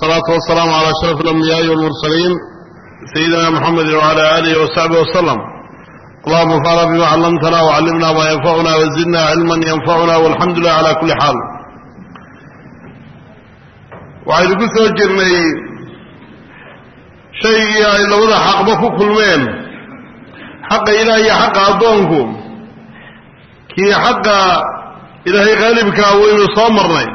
salaatu wasalaamu calaa ashraf alambiyaai walmursaliin sayidina moxamed wcala aalihi wasaxbi wasalam allahuma fana bima callamtana wacallimna maa yanfacuna wazidna cilman yanfacuna walxamdu lilah cala kulli xaal waxaynu ku soo jirnay shaygii ay labada xaqba ku kulmeen. Xaqa ilaah iyo xaqa addoonku. Kii xaqa ilaahay qaalibkaa ah waynu soo marnay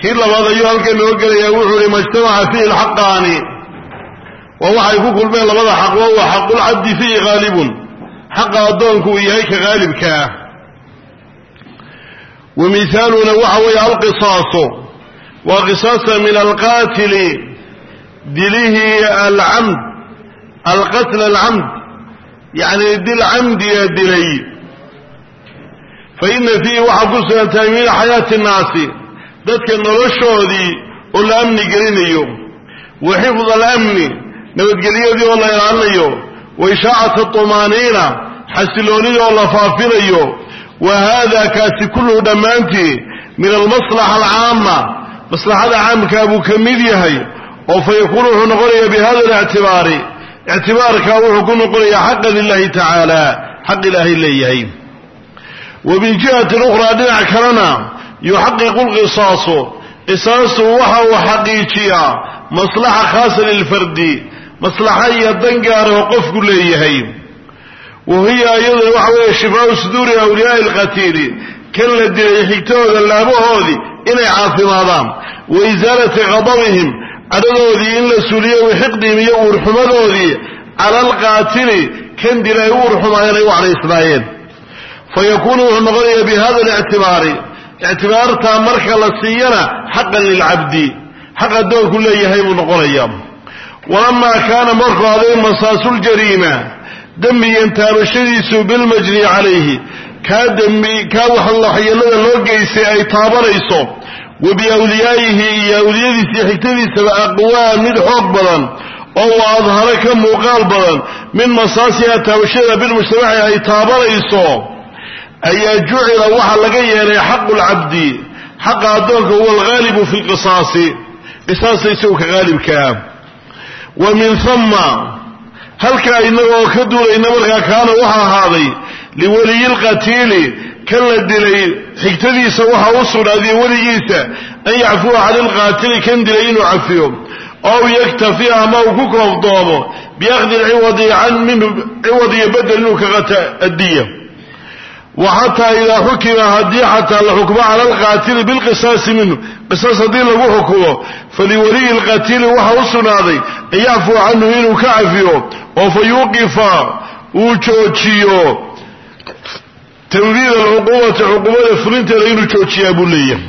kii labaad ayuu halkan noo gelayaa wuxuu ihi majtamaca fiihi lxaqaani. Waa waxay ku kulmeen labada xaq wa huwa xaqulcabdi fiihi haalibun xaqa addoonku uu yahay ka haalibkaa wa mihaaluna waxa weeye alqisaasu. Waa qisaasa min alqaatili dilihii alcamd alqatl alcamd yacni dil camdiga dilay. Fa ina fiihi waxaa ku sugan taamiina xayaati nnaasi dadka noloshoodii oo la amni gelinayo wa xifd alamni nabadgelyadii oo la ilaalinayo wa ishaacata tumaaniina xasiloonidii oo la faafinayo wa haada kaasi kulluhu dhammaantii min almaslaxa alcaama maslaxada caamkaa buu ka mid yahay oo fa yakuunu wuxuu noqonayaa bi hada alictibaari ictibaarkaa wuxuu ku noqonayaa xaqa lilahi tacaala xaq ilaahay leeyahay. Wa min jihatin ukhraa dhinac kalena yuxaqiqu lqisaasu qisaasu waxa uu xaqiijiyaa maslaxa khaasa lilfardi maslaxa iyo dan gaara oo qofku leeyahay wa hiya iyaduna waxa weeye shifaau suduuri awliyaai alqatiili kan la dilay xigtahooda laabahoodii inay caafimaadaan wa isaalati qadabihim cadhadoodii in la suliyo wixiqdihim iyo uurxumadoodii cala alqaatili kan dila ay u uurxumaayeen fa yakuunu wuxuu noqonayaa bi hada alictibaari ictibaartaa marka la siiyana xaqan lilcabdi xaq addoonku leeyahay buu noqonayaa. Walamaa kaana markuu aday masaasulljariima dembigan taabashadiisu bilmajni calayhi kaa dembi kaa waxyeelada loo geystay ay taabanayso wa biawliyaa'ihi iyo awliyadiisa iyo xigtadiisaba aqwaa mid xoog badan oo wa adharo ka muuqaal badan min masaasiha taabashada bilmujtamaci ay taabanayso ayaa jucila waxaa laga yeelay xaqu lcabdi xaqa addoonka huwa alghaalibu fi lqisaasi qisaasta isagu ka haalibkaa wa min hama halkaa inagoo ka duulayna markaa kaana waxa ahaaday liweliyi lqatiili kan la dilay xigtadiisa waxa u sugnaadiyo weligiisa an yacfuwa cani lqaatili kan dilay inuu cafiyo ow yaktafi ama uu ku koofdoomo biakhdi lciwadi can minhu ciwad iyo bedel inuu ka qata addiya wa xataa idaa xukima haddii xataa la xukmo cala alqaatili bilqisaasi minhu. Qisaas haddii lagu xukumo faliwaliyi lqatiili waxa u sugnaaday an yacfuwa canhu inuu ka cafiyo oo fa uu joojiyo. Tanfiid alcuquubati cuquubada fulinteeda inuu joojiyaa buu leeyahay.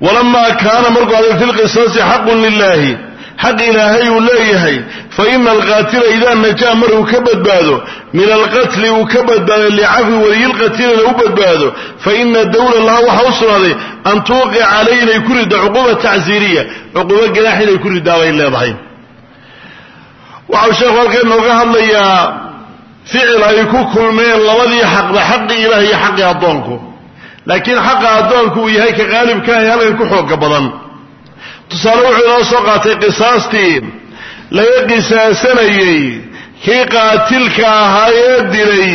Walamaa kaana markuu aday fi lqisaasi xaqun lilahi xaq ilaahay uu leeyahay fa ina alqaatila idaa najaa markuu ka badbaado min alqatli uu ka badbaado licafwi waliyilqatilina u badbaado fa ina dawla laha waxa u sugnaaday an tuuqic calayh inay ku ridda cuquuba tacsiiriya cuquubo ganaax inay ku riddaa leedahay. Waxau sheekhu halkan nooga hadlayaa ficil ay ku kulmeen labadii xaqba xaqii ilaah iyo xaqii addoonku. Laakiin xaqa addoonku uu yahay ka qaalibkaahi halkan ku xooga badan tusaale wuxuu inoo soo qaatay qisaastii laga qisaasanayey kii qaatilka ahaa ee dilay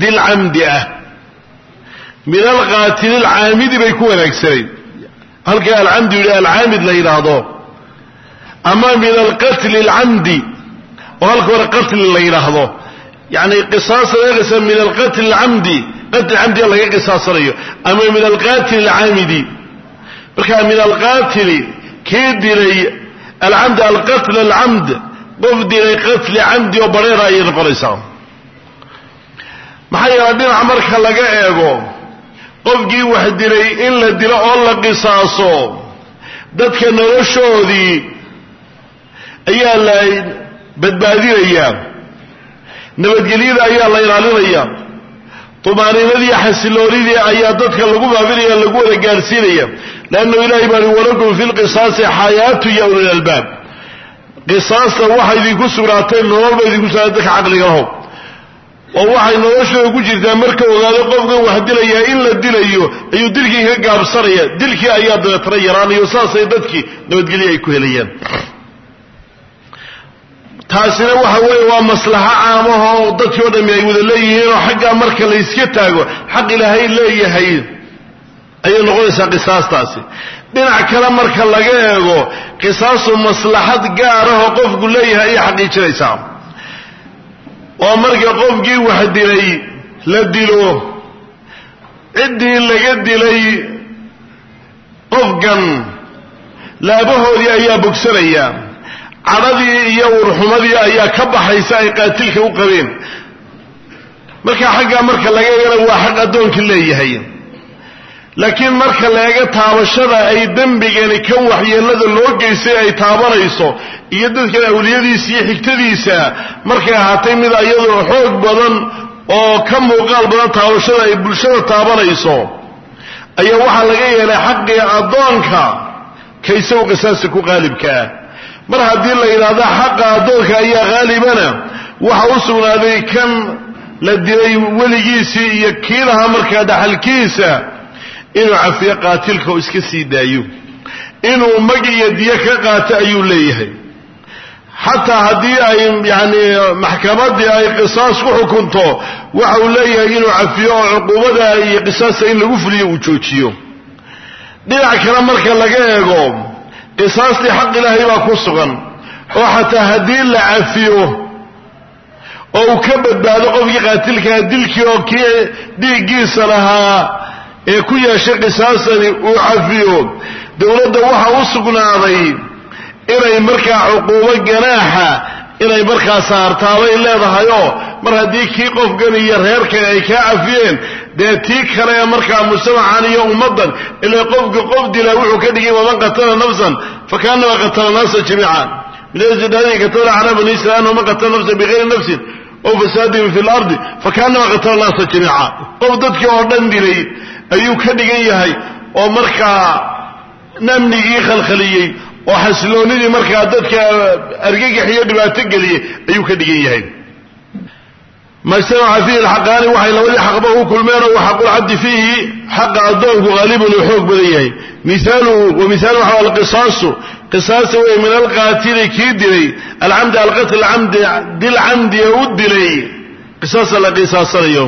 dil camdi ah. Min alqaatili alcaamidi bay ku wanaagsanayd halkii alcamdi yidhi alcaamid la yidhaahdo. Ama min alqatli alcamdi oo halka hore qatli la yidhaahdo. Yani qisaasa laga qisa min alqatli alcamdi qatli camdiga laga qisaasanayo. Ama min alqatili alcaamidi marka min alqaatili kii dilay alcamd alqatl alcamd qof dilay qatli camdi oo bareera ayay noqonaysaa maxaa yeele dhinaca marka laga eego qofkii wax dilay in la dilo oo la qisaaso dadka noloshoodii ayaa la badbaadinayaa nabadgelyada ayaa la ilaalinaya tumaaniinadii xasiloonidii ayaa dadka lagu baabinaya lagu wada gaarsiinaya. Leannu ilahay baa i walakum fi lqisaasi xayaatu ya ulil albaab. Qisaasta waxa idinku sugnaatay nolol ba idinku sugnaatay dadka caqliga oo waxay noloshooda ku jirtaa marka ogaado qofkan wax dilayaa in la dilayo ayuu dilkii ka gaabsanaya. Dilkii ayaa dabeetana yaraanayo saasay dadkii nabadgelyo ay ku helayaan taasina waxa weeye waa maslaxo caamaha oo dadkii o dhami ay wada leeyihiin oo xaggaa marka la yska taago xaq ilaahay leeyahay. Ayay noqonaysaa qisaastaasi. Dhinac kale marka laga eego qisaasu maslaxad gaarahoo qofku leeyahay ayay xaqiijinaysaa. Oo marka qofkii wax dilay la dilo. Ciddii laga dilay qofkan laabahoodii ayaa bogsanaya cadhadii iyo urxumadii ayaa ka baxaysa ay qaatilka u qabeen. Marka xaggaa marka laga eegana waa xaq addoonkii leeyahay. Laakiin marka la eego taabashada ay dembigani kan waxyeellada loo geystay ay taabanayso iyo dadkan awliyadiisa iyo xigtadiisa markay ahaatay mid iyadoo xoog badan oo ka muuqaal badan taabashada ay bulshada taabanayso ayaa waxaa laga yeelay xaqii addoonka kaysagu qisaasta ku qaalibkaa mar haddii la yidhaahdo xaqa addoonka ayaa haalibana waxa u sugnaaday kan la dilay weligiisii iyo kii lahaa markaa dhaxalkiisa inuu cafiyo qaatilka oo iska sii daayo. Inuu mag iyo diyo ka qaato ayuu leeyahay. Xataa haddii ay yani maxkamadii ay qisaas ku xukunto waxa uu leeyahay inuu cafiyo oo cuquubada iyo qisaasta in lagu fuliyo uu joojiyo. Dhinac kale marka laga eego qisaastii xaq ilaahay baa ku sugan oo xataa haddii la cafiyo oo uu ka badbaado qofkii qaatilkaa dilkii oo kii dhiiggiisa lahaa ee ku yeeshay qisaasani uu cafiyo dowladda waxa u sugnaaday inay markaa cuquubo ganaaxa inay markaa saartaabay leedahayoo mar haddii kii qofkan iyo reerkan ay kaa cafiyeen dee tii kale markaa mujtamacan iyo ummaddan ilaa qofka qof dila wuxuu ka dhigay waman qatala nafsan fakaanama qatala naasa jamiica min katala cala bani israil man qatala nafsan bigayri nafsin o fasaadin fi lardi fakaanama qatala naasa jamiica qof dadkii oo dhan dilay ayuu ka dhigan yahay oo markaa namnigii khalkhaliyey oo xasiloonidii markaa dadka argagax iyo dhibaato geliyey ayuu ka dhigan yahay majtamaca fiihi alxaqaani waxay labadii xaqba u kulmeen oo xaqulcabdi fiihi xaqa addoonku haalibun uu xoog badan yahay. Miaaluhu wa mihaaluhu waxa alqisaasu qisaasta wey min alqaatili kii dilay. Alcamdi alqatl camdi dil camdi ee u dilay. Qisaasta la qisaasanayo.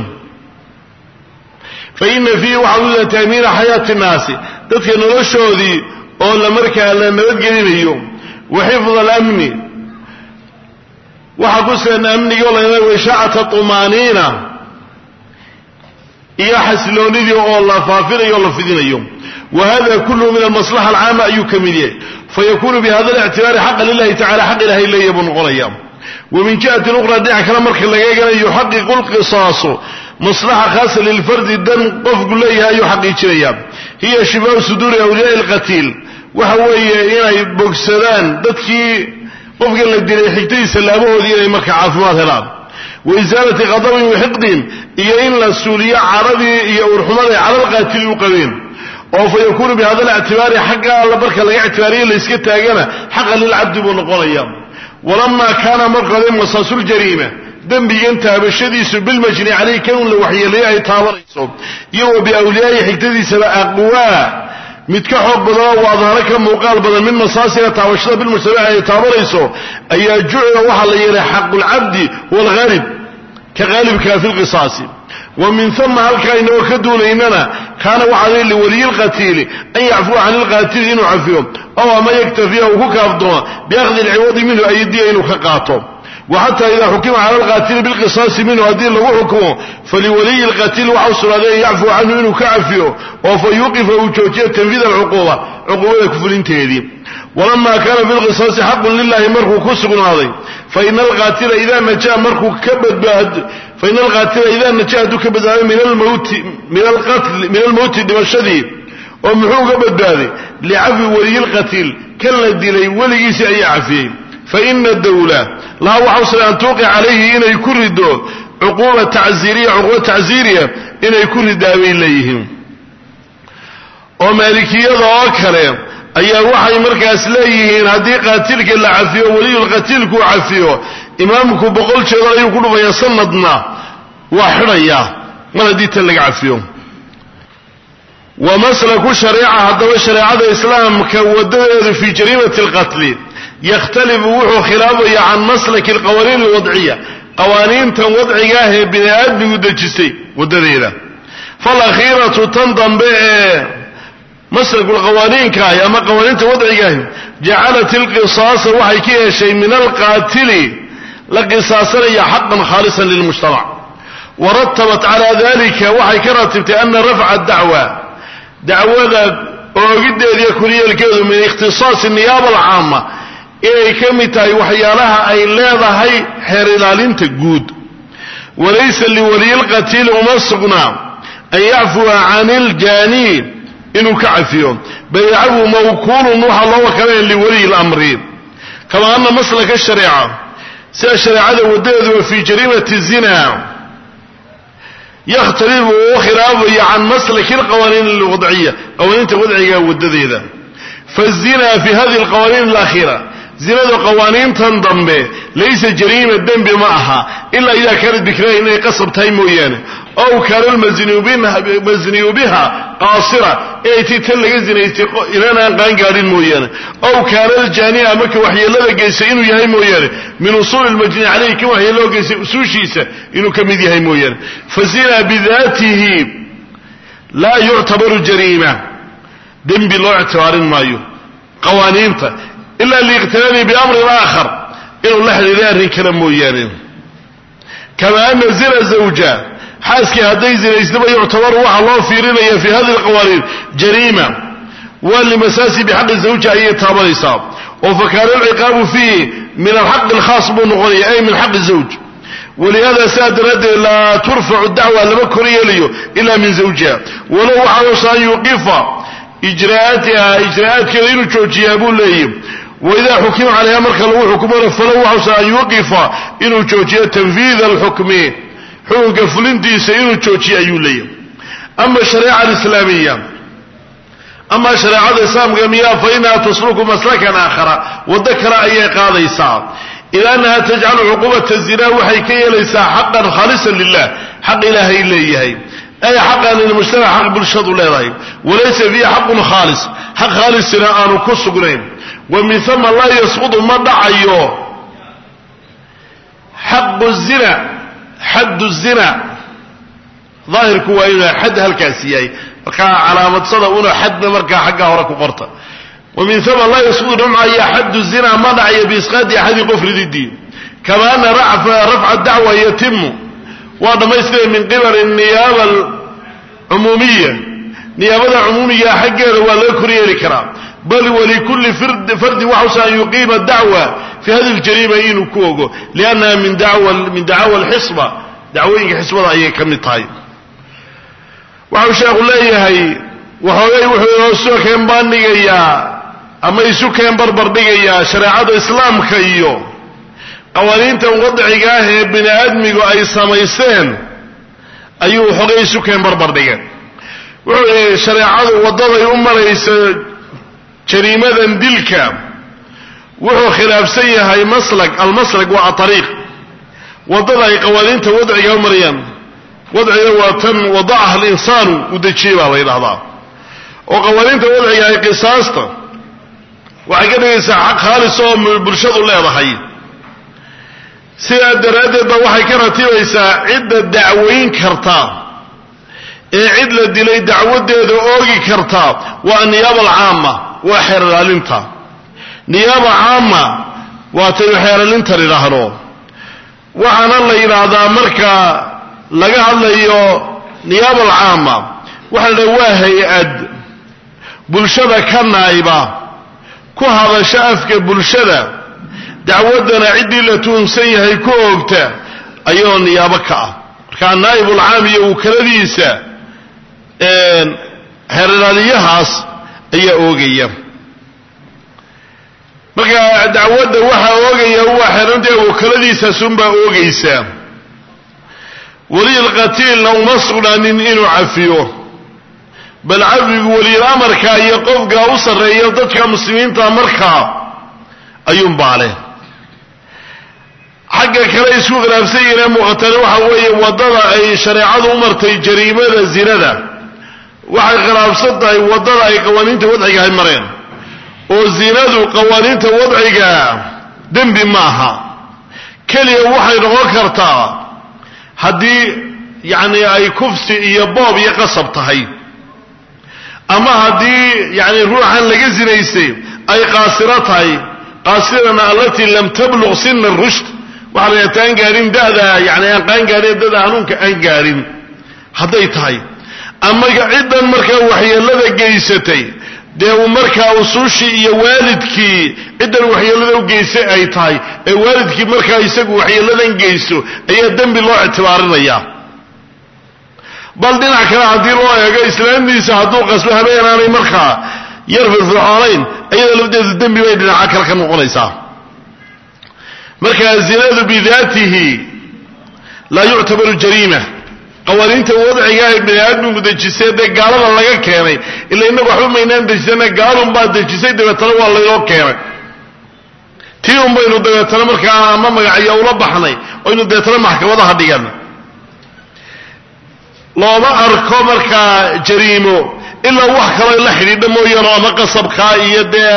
Fa ina fiihi waxa uda taamiina xayaati nnaasi dadka noloshoodii oo la markaa la nabadgelinayo wa xifd alamni waxaa ku sugan amnigii la wishaacata tumaaniina. Iyo xasiloonidii oo la faafinayo o la fidinayo. Wa hada kulluhu min almaslaxa alcaama ayuu ka mid yahay. Fayakunu bihada alictibaari xaqa lilahi tacala xaq ilahay leeya buu noqonaya wa min jihatin ukhra dhinac kale marka laga eegana yuxaqiqu lqisaasu maslaxa khaasa lilfardi dan qofku leeyahay ayuu xaqiijinaya hiya shifaau suduuri awliyaai alqatiil. Waxa weeye inay bogsadaan dadkii qofka la dilay xigtadiisa laabahoodii inay markaa caafimaad helaan. Wa isaalati qadabin waxiqdin iyo in la suuliyo caradii iyo urxumaday cala alqaatili u qabeen. Oo fa yakuunu bihada alictibaari xagga alla marka laga ictibaariyo layska taagana xaqa lilcabdi buu noqonaya walamaa kaana markoode masaasulljariima dembigan taabashadiisu bilmajni caleyh kan la waxyeelayo ay taabanayso. Iyo wa xigtadiisaba aqwaa mid ka xoog badanoo waa adharo ka muuqaal badan min masaasina taabashada bilmujtamaci ay taabanayso ayaa jucila waxaa la yeelay xaqulcabdi huwa alghaalib ka haalibkaa fi lqisaasi wa min uma halkaa inagoo ka duulaynana kaana waxaa liwaliyi lqatiili an yacfuwa can ilqaatili inuu cafiyo ow ama yaktafiya uu ku kaafdoomo biakhdi alciwadi minhu aydiya inuu ka qaato xata ida xukima cala alqaatili bilqisaasi minhu haddii lagu xukumo faliwaliyi lqatil waxa u sugnaaday an yacfuu canhu inuu ka cafiyo oo fa yuqifa uu joojiyo tanfiid alcuquuba cuquubada kufulinteedii walama kaana fi lqisaasi xaqun lilahi markuu ku sugnaaday faina alqaatila ida najaa markuu ka badbaado faina alqaatila ida najaa hadduu ka badbaado min almawti min almowti dhimashadii oo muxuu uga badbaaday licafi waliyi lqatiil kan la dilay weligiisii ayaa cafiyey faina dawla laha waxa usugay an tuuqi calayhi inay ku rido cuquuba tacziiriya cuquuba tacziiriya inay ku ridaa bay leeyihiin oo maalikiyada oo kale ayaa waxay markaas leeyihiin haddii qaatilka la cafiyo weliyulqatiilkuu cafiyo imaamku boqol jeedal ayuu ku dhufayaa sanadna waa xidhayaa mar haddii tan laga cafiyo wa maslaku shareeca yakhtalifu wuxuu khilaafaya can maslaki alqawaaniin alwadciya. Qawaaniintan wadciga ah ee bini aadmigu dejistay wadadeeda falakhiiratu tan dambe ee maslakulqawaaniinka ahi ama qawaaniinta wadciga ahi jacalat ilqisaasa waxay ka yeeshay min alqaatili la qisaasanaya xaqan khaalisan lilmujtamac. Waratabat calaa dalika waxay ka ratibtay ana rafca dacwa dacwada oogideediiyo kuliyelkeedu min ikhtisaasi niyaaba alcaama inay ka mid tahay waxyaalaha ay leedahay xeer ilaalinta guud. Walaysa liwaliyilqatiili uma sugnaa an yacfuwa can iljaani inuu ka cafiyo. Bal mawkuulun waxaa loo wakalaya liwaliyi lamri kama ana maslaka shareeca sida shareecada wadadeedu wa fii jariimati zina. Yakhtalifu uu khilaafaya can maslaki alqawaaniin alwadciya qawaaniinta wadciga wadadeeda fazina fi hadihi alqawaaniin alakhiira zinadu qawaaniintan dambe laysa jariima dembi ma aha ilaa idaa kaanat bikraaha inay qasab tahay mooyaane. Ow kaana almasniyu biha qaasira inay ti tan laga zinaystay inaan aan qaangaadhin mooyaane. Ow kaana aljaani ama ka waxyeelada geystay inuu yahay mooyaane. Min usuuli lmajni caleyhi kan waxyeeloo geystay usuushiisa inuu ka mid yahay mooyaane. Fazina bidaatihi laa yuctabaru jariima. Dembi loo ictibaarin maayo. Qawaaniinta ila liiqtiraani biamrin aakhar. Inuu la xidhiiday arrin kale mooyaane. Kama ana zina zawja xaaskii hadday zinaysnaba yuctabaru waxaa loo fiirinaya fi hadihi alqawaaniin jariima. Waa limasaasi bixaqi zawja ayay taabanaysaa. Oo fakaana alciqaabu fiihi min alxaqi alkhaas buu noqonaya ay min xaqi zawj. Walihada saa daraaddeed laa turfacu dacwa lama kor yeelayo ila min zawjiha. Walow waxaausa an yuqifa ijraa'atiha ijraa'aadkeeda inuu joojiyaa buu leeyahy waidaa xukima calayha marka lagu xukumana falow waxausa an yuqifa inuu joojiyo tanfiida alxukmi. Xukunka fulintiisa inuu joojiyo ayuu leeyahy ama shareeca alislaamiya. Ama shareecada islaamka miyaa fa inaha tasluku maslakan aakhara. Waddo kale ayay qaadaysaa. Ila annaha tajcalu cuqubata zina waxay ka yeelaysaa xaqan khaalisan lilah xaq ilaahay leeyahay. Ay xaqan lilmujtamac xaq bulshadu leedahay. Walaysa fiihi xaqun khaalis. Xaq khaalisina aanu wa min laa yasqudu ma dhacayo. Xaqu zina xaddu zina. Daahirku waa inuu xad halkaasi yahay. Markaa calaamadsada una xadna markaa xaggaa hore ku qorta. Wa min laa yasqudu dhamcaya xaddu zina ma dhacayo biisqaadi axadi qof rididii kama ana rafca dacwa yatimu waa dhammaystira min qibali niyaaba alcumuumiya niyaabada cumuumiga xaggeeda waa laga kor yeeli karaa bal walikulli fardin waxausa an yuqiima dacwa fi hadi ljariima inuu ku ogo liannaha min dacaawa alxisba dacwooyinka xisbada ayay ka mid tahay. Waxau sheekhu leeyahay waxoogay wuxuu soo keen baandhigayaa ama isu keen barbar dhigayaa shareecada islaamka iyo qawaaniintan wadciga ah ee bini aadmigu ay samaysteen ayuu xogay isu keen barbar dhigeen wuxuu yihi shareecadu waddaday u jariimadan dilka. Wuxuu khilaafsan yahay maslak almaslak waa aariiq waddada ay qawaaniinta wadciga marayaan wadciga waa tan wadacaha alinsaanu u dejiyey baa la ydhahdaa oo qawaaniinta wadciga ay qisaasta waxay ka dhigaysaa xaq khaalis oo bulshadu leedahay. Sidaa daraaddeed ba waxay ka ratibaysaa cidda dacwayn karta. Ee cid la dilay dacwadeeda oogi karta waa niyaaba alcaama waa xeerlaalinta niyaaba caama waa taynu xeerlaalintan idhaahno waxaana la yidhaahdaa marka laga hadlayo niyaaba alcaama waxaa la idhaha waa hay'ad. Bulshada ka naayba ku hadasho afka bulshada dacwaddana ciddii la tuunsan yahay ku oogta ayagoo niyaabo ka ah. Markaa naa'ibulcaam iyo wakaladiisa xeerlaaliyahaas ayaa oogaya. Marka dacwadda waxaa oogaya waa xeeranta wakaladiisaasunbaa oogaysa. Weliyulqatiilna uma sugnaanin inuu cafiyo. Bal cafigu weliyul amarka iyo qofka u sarreeya dadka muslimiinta markaa ayuunbaa leh. Xagga kale isku khilaafsan yihiin ee muuqatana waxa weeye waddada ay shareecadu u martay jariimada zinada waxay khilaafsan tahay waddada ay qawaaniinta wadciga ay mareen. oo zinadu qawaaniinta wadciga dembi maaha. keliya waxay noqon kartaa haddii yacni ay kufsi iyo boob iyo qasab tahay. ama haddii yacni ruuxan laga zinaystay ay qaasiro tahay. qaasirana allatii lam tabluq sina rushd. waxaa la taan gaadhin da'da yani aan qaan gaadhin dada hanuunka aan gaadhin hadday tahay ama ciddan markaa waxyeellada geysatay dee uu markaa usuushii iyo waalidkii ciddan waxyeellada u geystay ay tahay. Ee waalidkii markaa isagu waxyeelladan geysto ayaa dembi loo ictibaarinaya bal dhinac kale haddii loo eego islaamdiisa hadduu qasbo habeenaanay markaa yar firfircoonayn ayada lafdeedu dembi bay dhinaca kale ka noqonaysaa. Markaa zinadu bidaatihi laa yuctabaru jariima qawaaniinta wadciga ay bini aadmigu dejisay dee gaalada laga keenay ila innagu waxba maynaan dejisana gaalun baa dejisay dabeetana waa laynoo keenay. Tii un baynu dabeetana markaa ama magacyo ula baxnay oynu dabeetana maxkamadaha dhigan. Looma arko markaa jariimo ilaa wax kaloo la xidhiidha mooyaane ama qasabkaa iyo dee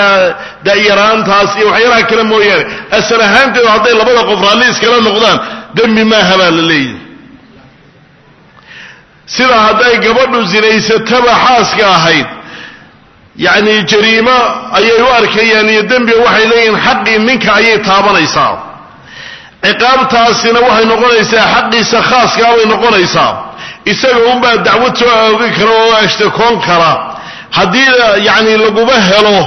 da'yaraantaas iyo waxyaalaha kale mooyaane asal ahaanteedu hadday labada qof raalli iskala noqdaan dembi maaha la leeyahy sida hadday gabadhu zinaysataba xaaska ahayd yacni jariimo ayay u arkayaan iyo dembiga waxay leeyihiin xaqii ninka ayay taabanaysaa. Ciqaabtaasina waxay noqonaysaa xaqiisa khaaskaa bay noqonaysaa. Isaga unbaa dacwad soo oogi kara oo ashtakoon kara. Haddii yacni laguma helo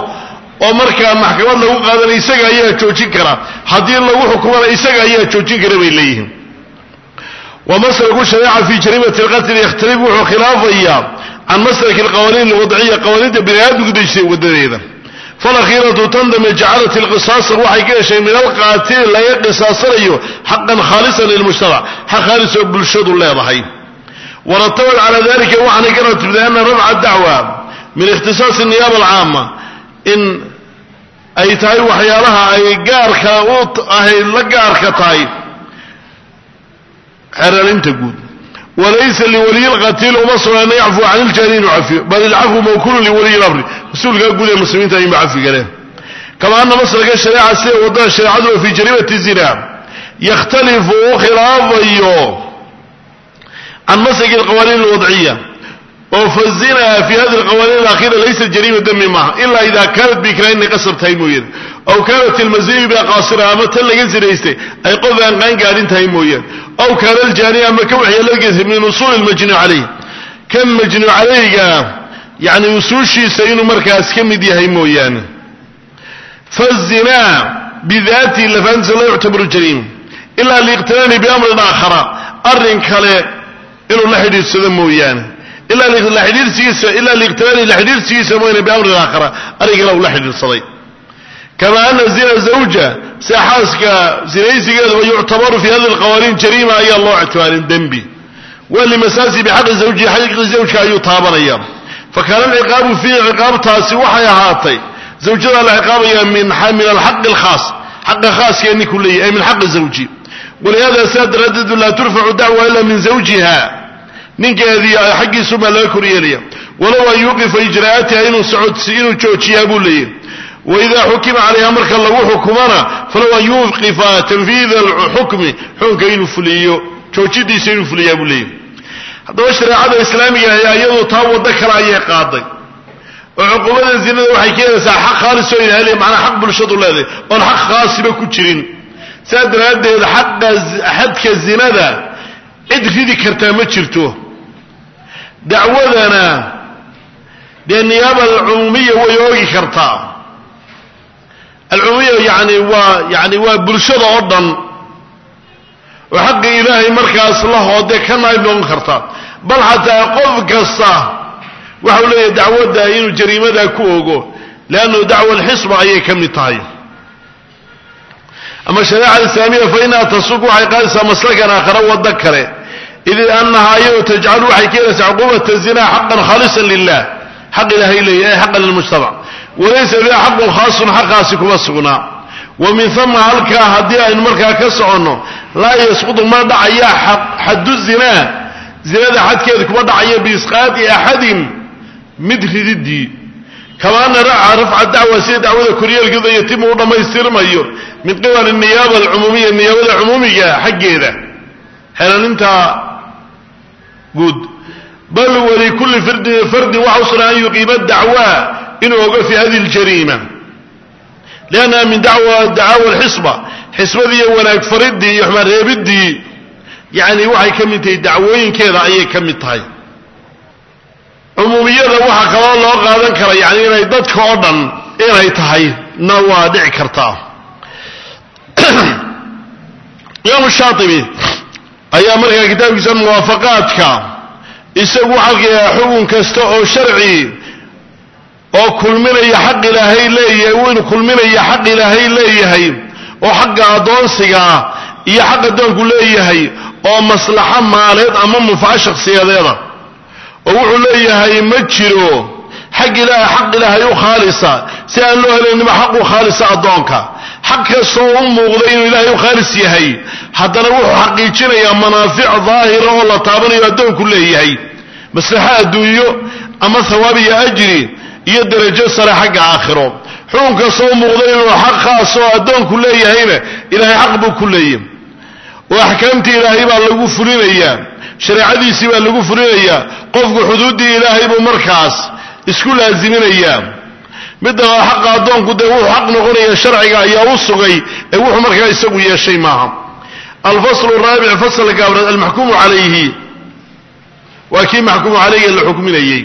oo markaa maxkamad lagu qaadana isaga ayaa joojin kara. Haddii lagu xukumana isaga ayaa joojin kara bay leeyihiin wa maslaku shareeca fi jariimati alqatli yakhtalif wuxuu khilaafayaa can maslaki alqawaaniin alwadciya qawaaniinta bini aadmigu dejisay wadadeeda falakhiiratu tandame jacalat ilqisaasa waxay ka heshay min alqaatili laga qisaasanayo xaqan khaalisan lilmujtamac xaq khaalis oo bulshadu leedahay. Waratabat cala dalika waxaanay ka ratibtay ana rafca dacwa min ikhtisaasi niyaaba alcaama in ay tahay waxyaalaha ay gaarka u ahayd la gaarka tahay xeralinta guud. Walaysa liwaliyi lqatiil uma sugna an yacfuu can iljaani inu cafiyo bal ilcafwu mawkulu liwaliyi lamri mas'uulkaa guud ee muslimiinta ayunba cafiga leh kama ana maslaka shareeca sida waddada shareecadu fi jariimati zina yakhtalifu u khilaafayo can maslaki alqawaaniin alwadciya oo fazina fi hadi alqawaaniin alakhira laysa jariima dami maaha. Ila ida kaanat bikra inay qasab tahay mooyaane aw kaanat ilmasiibi bia qaasira ama tan laga sinaystay ay qof aan qaan gaadhin tahay mooyaane aw kaana aljaani ama ka waxyeelageysa min usuuli lmajnuu calayh kan majnuu calayga yani usuushiisa inuu markaas ka mid yahay mooyaane fazinaa bidaatihi lafaantiisa la yuctabaru jariima ila liiqtiraani biamrin aakhara. Arrin kale inuu la xidhiidsado mooyaane ilaa liiqtiraani la xidhiirsigiisa mooyaane biamrin aakhara arrin kale uu la xidhiidsaday kama ana zina zawja sida xaaska sinaysigeeduba yuctabaru fi hadi alqawaaniin jariima ayaa loo ictibaarin dembi. Wa limasaasi bixaqi zawjihi xaqi zawjka ayuu taabanaya fakaana alciqaabu fiihi ciqaabtaasi waxay ahaatay zawjada la ciqaabaya min alxaqi alkhaas xaqa khaaskee ninkuu leeyahy ay min xaqi zawji. Walihada sidaa daraaddeed laa turfacu dacwa ila min zawjiha ninkeedii xaggiisumaa laga kor yeelaya walow an yuqifa ijraa'atiha inuu joojiyaa buu leeyahy waidaa xukima calayha marka lagu xukumana falow an yuqifa tanfiida alxukmi xukunka inuu fuliyo joojidiisa inuu fuliyaa buu leeyahy haddaba shareecada islaamiga ahi iyadu taa waddo kale ayay qaaday. Oo cuqubada zinada waxay keenaysaa xaq khaalis oo ilaaliya macnaa xaq bulshadu leedahay oon xaq khaasiba ku jirin. Saa daraaddeed xaqa xadka zinada cid ridi kartaa ma jirto dacwadana dee niyaaba alcumuumiya way oogi kartaa. Alcumuumiya yani waa yani waa bulshada oo dhan oo xaqi ilaahay markaas la hoode ka naayb noqon karta. Bal xataa qof kasta waxau leeyahay dacwadda inuu jariimadaa ku ogo leannahu dacwa alxisba ayay ka mid tahay. Ama shareeca islaamiya fa inaha tasug waxay qaadaysaa maslakan aakhara waddo kale id annahaa iyadoo tajcalu waxay keenaysaa cuquubata zinaa xaqan khaalisan lilah xaq ilaahay leeyahy ay xaqan lilmujtamac walaysa biha xaqun khaasun xaqaasi kuma sugnaa wa min hama halkaa haddii aynu markaa ka soconno laa yasqudu ma dhacaya xaddu zinaa zinada xadkeeda kuma dhacaya biisqaadi axadin mid rididii kamaa ana rafca dacwa sida dacwada koryeelkeeda yatimu u dhammaystirmayo min qibali niyaaba alcumuumiya niyaabada cumuumiga xaggeeda helanintaa guud. Bal walikulli fardin waxa u an yuqiima dacwa inuu ogo fi hadi ljariima liannaha min dacaawa alxisba xisbadii iyo wanaag faridii iyo xumaan reebidii yani waxay ka mid tahay dacwooyinkeeda ayay ka mid tahay. Cumuumiyada waxaa kaloo loo qaadan kara yani inay dadka oo dhan inay tahay na waa dhici kartaa. Imaam shaatibi ayaa markaa kitaabkiisa muwaafaqaadka isagu xalkiyaa xukun kasta oo sharci oo kulminaya xaq ilaahay leeyahay waynu kulminaya xaq ilaahay leeyahay oo xagga addoonsigaa iyo xaq addoonku leeyahay oo maslaxo maaleed ama munfaco shakhsiyadeeda. Oo wuxuu leeyahay ma jiro xag ilaahay xaq ilaahay u khaalisa. Si aan loo helaynima xaq u khaalisa addoonka. Xaq kastoo u muuqda inuu ilaahay u khaalis yahay. Haddana wuxuu xaqiijinayaa manaafic daahira oo la taabanayo addoonku leeyahay. Maslaxo adduunyo ama hawaab iyo ajri iyo darajo sare xagga aakhiro. Xukun kastoo u muuqda inuu xaq khaas oo addoonku leeyahayna ilaahay xaq buu ku leeyahy oo axkaamtii ilaahay baa lagu fulinayaa. Shareecadiisii baa lagu fulinayaa. Qofku xuduuddii ilaahay buu isku laaziminayaa midda xaqa addoonku dee wuxuu xaq noqonaya sharciga ayaa u sugay ee wuxuu markaa isagu yeeshay maaha. Alfaslu raabic faslka abraad almaxkuumu calayhi. Waa kii maxkuumu calayhi la xukminayey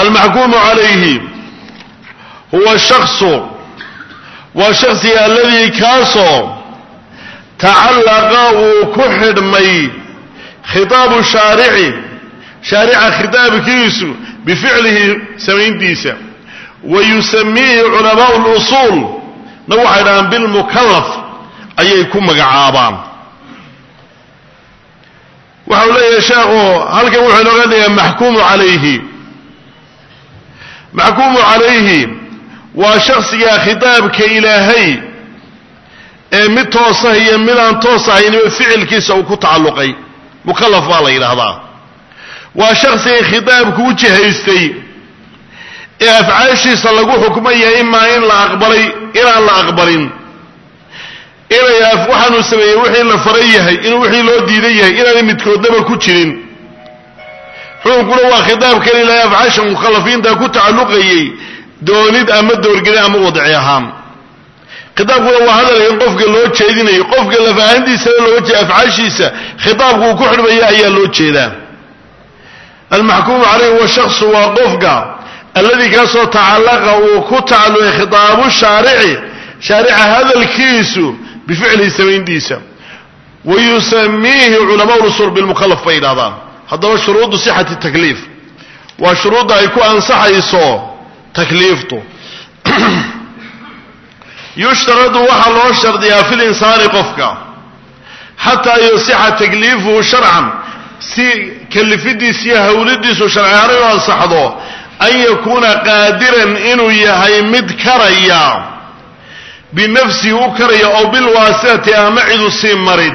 almaxkuumu calayhi huwa shaksu waa shaksiga aladii kaasoo tacallaqa uu ku xidhmay khitaabu shaarici shaarica khitaabkiisu bificlihi samayntiisa. Wa yusamiihi culamaau lusuul na waxay dhahaan bilmukalaf ayay ku magacaabaan. Waxau leeyahay sheekhu halkan wuxuu inooga dhigaa maxkuumu calayhi. Maxkuumu calayhi waa shaksiga khitaabka ilaahay ee mid toosah iyo mid aan toos ahayniba ficilkiisa uu ku tacalluqay. Mukalaf baa la yidhaahdaa waa shaksiga khitaabku u jihaystay. Ee afcaashiisa lagu xukmaya imaa in la aqbalay inaan la aqbalin. Inay waxaanuu sameeyey wixii la faran yahay inuu wixii loo diidan yahay inaanay midkoodnaba ku jirin. Xukunkuna waa khitaabkan ilaahay afcaasha mukhalafiinta ku tacalluqayey doonid ama doorgelin ama wadci ahaan. Khitaabkuna waa in qofka loo jeedinayo qofka lafahantiisana looga jeeda afcaashiisa khitaabku uu ku xidhmaya ayaa loo jeedaa almaxkuumu calayhi wa shaksu waa qofka alladii kaasoo tacallaqa uu ku tacalluqay khitaabu shaarici shaarica hadalkiisu bificlihi samayntiisa. Wa yusamiihi culamaa usul bilmukalaf bay yidhahdaan haddaba shuruudu sixati takliif. Waa shuruudda ay ku ansaxayso takliiftu. Yushtaradu waxaa loo shardiyaa fi linsaani qofka. Xataa yusixa takliifuhu sharcan si kalifidiisa iyo hawlidiisu sharci inu ansaxdo an yakuuna qaadiran inuu yahay mid karaya binafsihi u karaya oo bilwaasitati ama cidu sii marid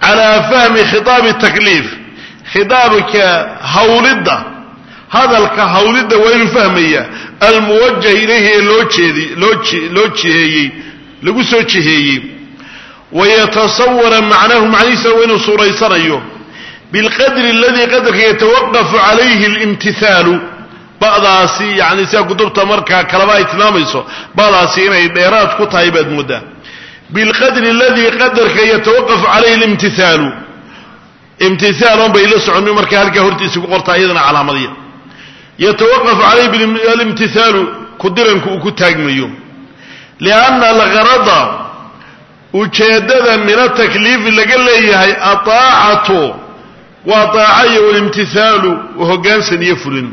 calaa fahmi khitaabi takliif. Khitaabka hawlidda hadalka hawlidda waa inuu fahmaya almuwajah ilayhi ee loo jeedi loo jiheeyey lagu soo jiheeyey wayatasawara macnahu macnihiisa waa inuu suuraysanayo bilqadri aladii qadarka yatawaqafu calayhi اlimtihaalu ba'daasi yani sida kutubta markaa kalaba ay tilmaamayso ba'daasi inay dheeraad ku tahay baad mooddaa. Bilqadri aladii qadarka yatawaqafu calayhi اlimtihaalu imtihaalon bay la soconi markaa halkaa hortiisa ku qortaa iyadana calaamadiya yatawaqafu calayhi alimtihaalu kudiranku uu ku taagmayo. Lianna algarada ujeeddada min atakliifi laga leeyahay aaacatu waa taaca iyo walimtihaalu hoggaansan iyo fulin.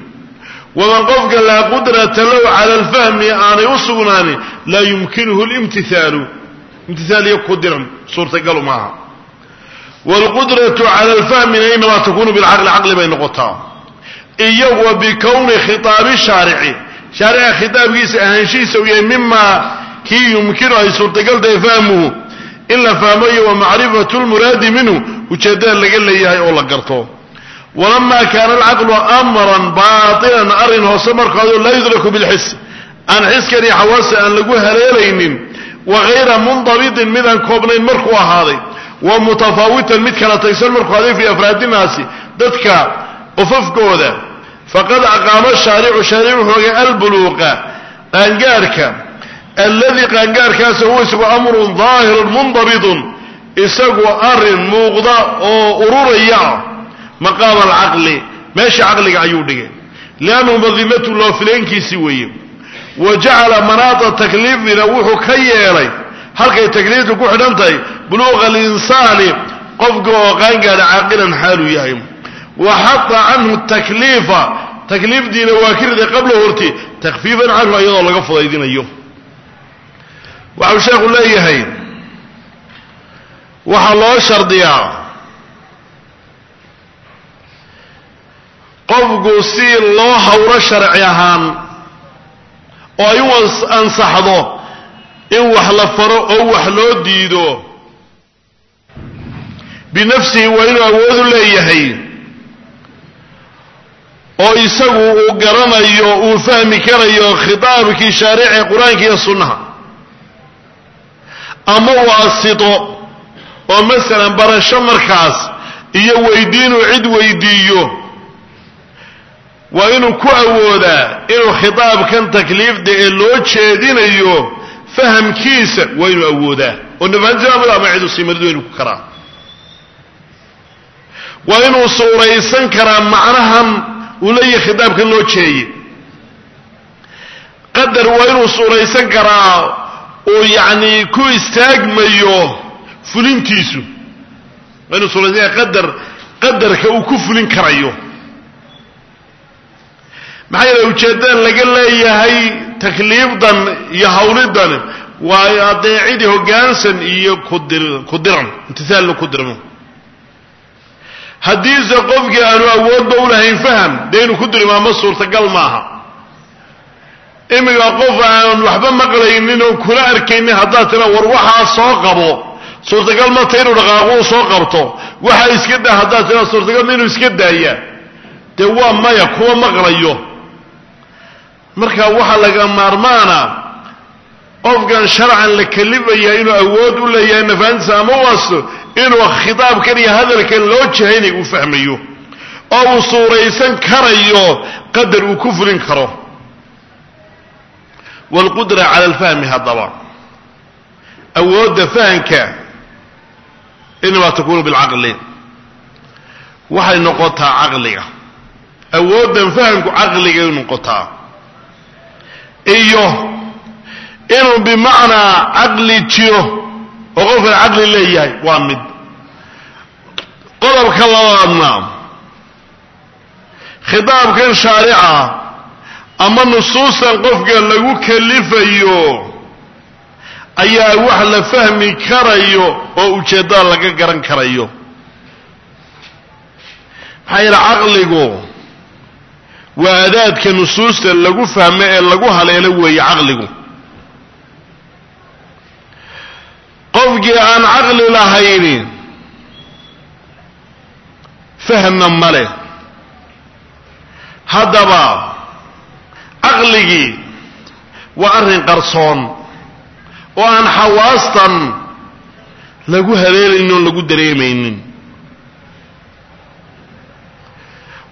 Waman qofka laa qudrata lahu cala alfahmi aanay u sugnaani laa yumkinuhu limtihaalu imtihaal iyo kudiran suurtagalu maaha. Waalqudratu cala alfahmina inamaa takunu bilcaqli caqli bay noqotaa. Iyo bikowni khitaabi shaarici. Shaarica khitaabkiisa ahaanshihiisa uu yahay mimaa kii yumkinu ay suurtagaltahay fahmuhu in la fahmayo wa macrifatu lmuraadi minhu ujeeddada laga leeyahay oo la garto. Walamaa kaana alcaqlu amran baatilan arrin hoose markaadoo laa yudraku bilxis aan xiskan iyo xawaasa aan lagu haleelaynin wa hayra mundabitin midaan koobnayn markuu ahaaday wa mutafaawitan mid kala tagsan markuu ahaaday fii afraadinaasi dadka qofafkooda. Faqad aqaama shaaricu shaaricu hoogay albuluuqa qaangaarka alladii qaangaarkaasa huwa isagu amrun daahirun mundabitun isagu arrin muuqda oo ururaya. Maqaama alcaqli meesha caqliga ayuu dhigay. Liannahu madimatu loo fileenkiisii weeye. Wa jacala manaata takliifina wuxuu ka yeelay. Halkay takliiftu ku xidhan tahay buluuqa alinsaani qofka oo qaangaadha caaqilan xaaluu yahay. Wa xata canhu takliifa takliifdiina waa ka riday qabla horti takfiifan canhu iyadoo laga fudaydinayo waxau sheekhu leeyahay waxaa loo shardiyaa. Qofku si loo hawlo sharci ahaan oo ay u ansaxdo in wax la faro oo wax loo diido binafsihi waa inuu awoodu leeyahay oo isagu uu garanayo uu fahmi karayo khitaabkii shaarici qur'aanka iyo sunnaha ama waasito oo masalan barasho markaas iyo weydiinuu cid weydiiyo waa inuu ku awoodaa inuu khitaabkan takliifda ee loo jeedinayo fahamkiisa waa inuu awoodaa. Oo nafaantimaamada ama cidu siimaridu inuu ku karaa? Waa inuu suuraysan karaa macnahan uu leeyahay khitaabkan loo jeeye. Qadar waa inuu suuraysan karaa uu yacni ku istaagmayo fulintiisu. Inuu suuraysan karaa qadar qadarka uu ku fulin karayo. Maxaa yeele ujeeddadan laga leeyahay takliifdan iyo hawlidan waa adeecidii hoggaansan iyo kudir kudiran imtisaalna ku dirmo. Haddiise qofkii aanu awoodba u lahayn faham dee inuu ku dirmaamo suurtagal maaha imiga qof aan waxba maqlaynin oo kula arkaynin haddaad tira war waxaa soo qabo. Suurtagal mata inuu dhaqaaqo u soo qabto. Waxaa iska daa haddaad tira suurtagal ma inuu iska daaya dee waa maya kuwa maqlayo. Marka waxaa laga maarmaana qofkan sharcan la kalifaya inuu awood u leeyahay nafaantiisa ama waasto inuu khitaabkan iyo hadalkan loo jahaynay uu fahmayo oo uu suuraysan karayo qadar uu ku fulin karo waalqudra cala alfahmi haddaba awoodda fahamka inamaa takunu bilcaqli waxay noqotaa caqliga awooddan fahamku caqligay noqotaa iyo inuu bimacnaa caqli jiro oo qofkan caqli leeyahay waa mid qodobka labaadna khitaabkan shaarica ama nusuustan qofka lagu kalifayo ayaa wax la fahmi karayo oo ujeeddada laga garan karayo. Maxaa yeele caqligu waa adaadka nusuusta lagu fahmo ee lagu haleelo weeye caqligu. Qofkii aan caqli lahayni ma leh. Haddaba caqligii waa arrin qarsoon oo aan xawaastan lagu haleelaynin oon lagu dareemaynin.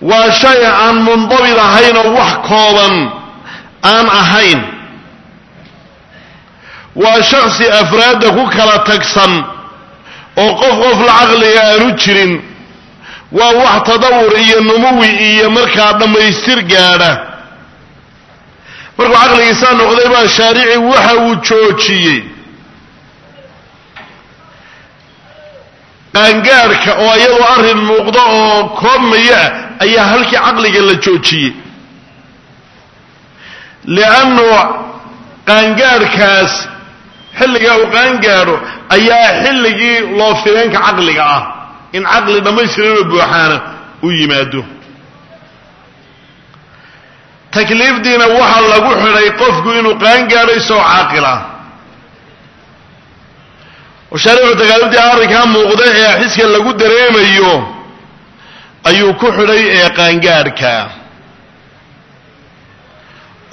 Waa shay aan mundabid ahayn oo wax kooban aan ahayn. Waa shaksi afraadda ku kala tagsan oo qof qof la caqliga aanu jirin. Waa wax tadawur iyo numuwi iyo markaa dhammaystir gaadha markuu caqligiisaa noqday baa shaarici waxa uu joojiyey. Qaangaadhka oo iyadoo arrin muuqda oo koobmaya ah ayaa halkii caqliga la joojiyey. Liannu qaangaadhkaas xilligaa uu qaangaadho ayaa xilligii loo fileenka caqliga ah. In caqli dhammaystiranoo buuxaana u yimaado takliifdiina waxaa lagu xidhay qofku inuu qaangaadho isagoo caaqil ah shaaricu takaaliftii arrinkaa muuqda ee xiska lagu dareemayo ayuu ku xidhay ee qaangaadhka.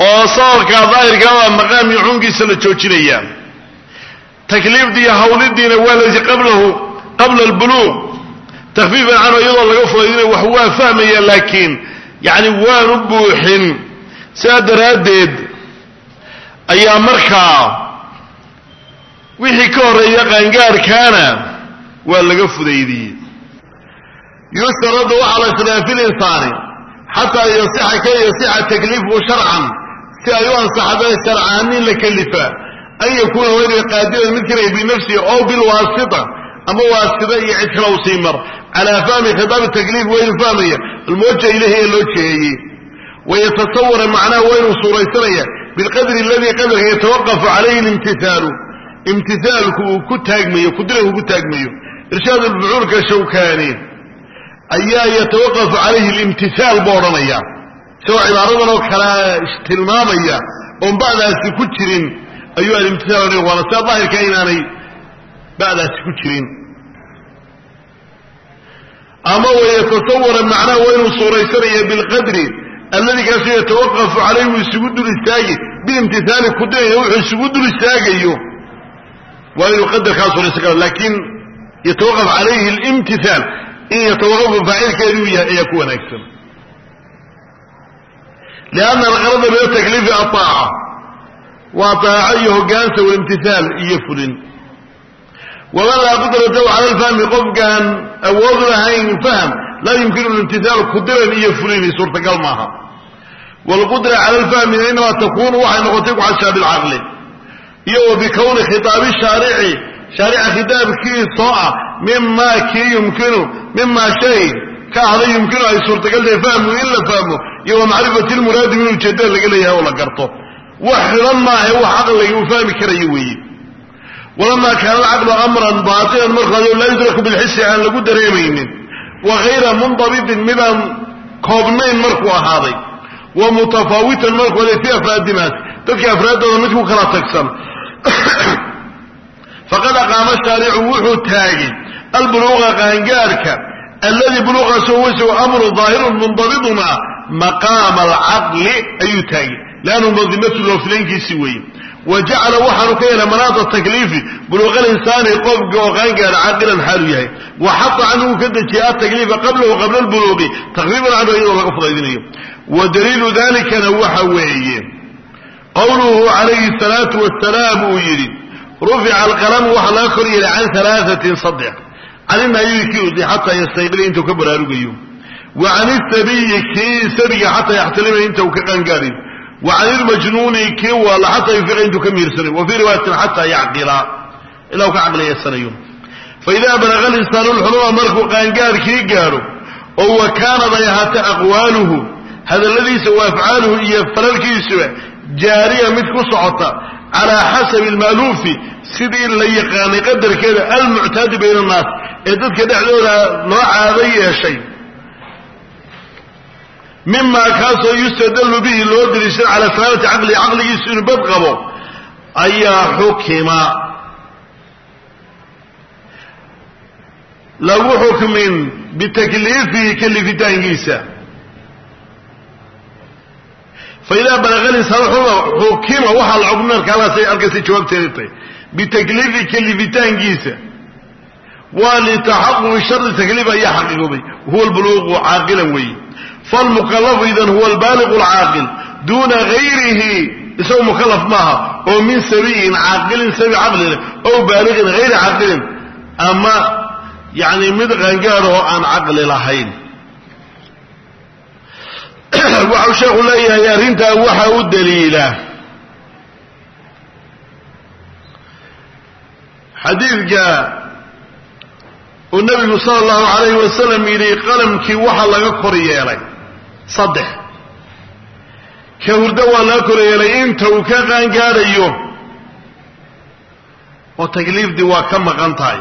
Oo sababka daahirkaa maqaam iyo xunkiisa la joojinaya. Takliifdii hawlidiina waa laysi qablahu qabla albuluuq takfiifan canhu iyadoo laga fudaydina wax waa fahmaya laakiin yacni waanu buuxin sidaa daraaddeed ayaa markaa wixii ka horreeya qaangaarkaana waa laga fudaydiyey. Yustaradu waxaa la linsaani xataa yasixa ka yasixa takliifuhu sharcan si ay u ansaxda sharcaanin la kelifa an yakuuna wayna qaadiran mid karaya binafsihi ow bilwaasita ama waasida iyo cid kale u sii mar. Calaa fahmi khitaabi takliif waynu fahmaya almuwaja ilayhi ee loo jeeyey wayatasawara macnaha waynu suuraysanaya bilqadri aladii qadarka yatawaqafu calayhi limtihaalu imtihaalku uu ku taagmayo kudiranku ku taagmayo irshaad ulfucuulka shawkaani ayaa yatawaqafu calayhi alimtihaal buu odhanaya isagoo cibaaradan oo kale tilmaamaya oon ba'daasi ku jirin ayuu alimtihaal odhanaya waana sida daahirka inaanay ba'daasi ku jirin ama wayatasawara macnaha waa inuu suuraysanaya bilqadri alladii kaasu yatawaqafu calayhi wuu isugu dul istaagi bilimtihaali kudiraya wuxuu isugu dul istaagayo. Waa inuu qadarkaa suuraysan karo laakiin yatawaqaf calayhi alimtihaal in yatawaqafu faacilkeeduu yahay ayaa ku wanaagsan. Lianna alqarada min atakliifi ataaca waa taaco iyo hogaansa waimtihaal iyo fulin. Waman laa qudrata cala alfahmi qofkaan awood lahayn fahm laa yumkinu limtihaalu kudiran iyo fulini suurtagal maaha waalqudra cala alfahmina inamaa takunu waxay noqotay kuxashaa bilcaqli iyo wa bikowni khitaabi shaarici shaarica khitaabkiisoo ah mimaa kii yumkinu mimaa shay ka ahday yumkinu ay suurtagal tahay fahmu in la fahmo iyo wa macrifati lmuraadi min ujeedada laga leeyahay oo la garto wax xilan maahae wax caqliga uu fahmi karayo weeye walamaa kaana alcaqlu amran baatilan markuu ado laa yudraku bilxisi aan lagu dareemaynin wa hayra mundabitin midaan koobnayn markuu ahaaday wa mutafaawitan markuu aday fi afraadimaas. Dadka afraaddooda mid ku kala tagsan. Faqad aqaama shaaricu wuxuu taagay albuluuqa qaangaarhka alladii buluuqaasoo weysagu amru daahirun mundabiduna maqaama alcaqli ayuu taagay. Leannu mundimatu loo filaynkiisii weeye. Wa jacala waxaanu ka yeelay manaata takliifi buluuqa alinsaani qofka oo qaangaara caaqilan xaalu yahay. Wa xata canhu uu ka dejiyay atakliifa qablahu qabla albuluuqi takriiban canhu iyadoo laga fudaydinayo wa daliilu dalikana waxa weeye qowluhu calayhi salaatu wasalaam uu yidhi rufica alqalamu waxaa laga kor yeelay can alaaثatin saddex. Caninayui kii uday xataa yastayqila intuu ka baraarugayo. Wa can isabiyi kii sabiga xataa yaxtalimaya inta uu ka qaangaarayo wa can ilmajnuuni kii waala xataa yufiqa intuu ka miirsanayo wa fii riwaayatin xataa yacqila. Ilaa uu ka caqliyeysanayo faidaa balaga linsaanu lxuluma markuu qaangaarkii gaadho oo wa kaanad ay ahaata aqwaaluhu hadalladiisa wa afcaaluhu iyo falalkiisuba jaariya mid ku socota calaa xasabi alma'luufi sidii la yaqaanay qadarkeeda almuctaadi bayna annaas ee dadka dhexdooda loo caado yeeshay. Mima kaasoo yustadallu bihi loo daliishan calaa salaamati caqlihi caqligiisu inuu bad qabo ayaa xukima. Lagu xukmin bitakliifihi kalifitaankiisa faidaa balaga linsaan xukima waxaa la xukmin arkaalaasay arkaysa jawaabteeda tahay bitakliifi kalifitaankiisa waa litaxaquqi shari takliif ayaa xaqiiqoobay huwa albuluuqu caaqilan weeye falmukalafu idan huwa albaaliqu alcaaqil duuna gayrihi isagu mukalaf maaha oo min sabiyin caaqilin sabi caqli leh ow baaliqin hayri caaqilin ama yani mid qaangaad oo aan caqli lahayn waxau sheekhu leeyahay arrintaa waxa u daliila. Xadiidka uu nabigu sala allahu alayhi wasalam yidhi qalamkii waxa laga kor yeelay saddex. Ka hurdo waa laga kor yeelay inta uu ka qaangaadhayo oo takliifdii waa ka maqan tahay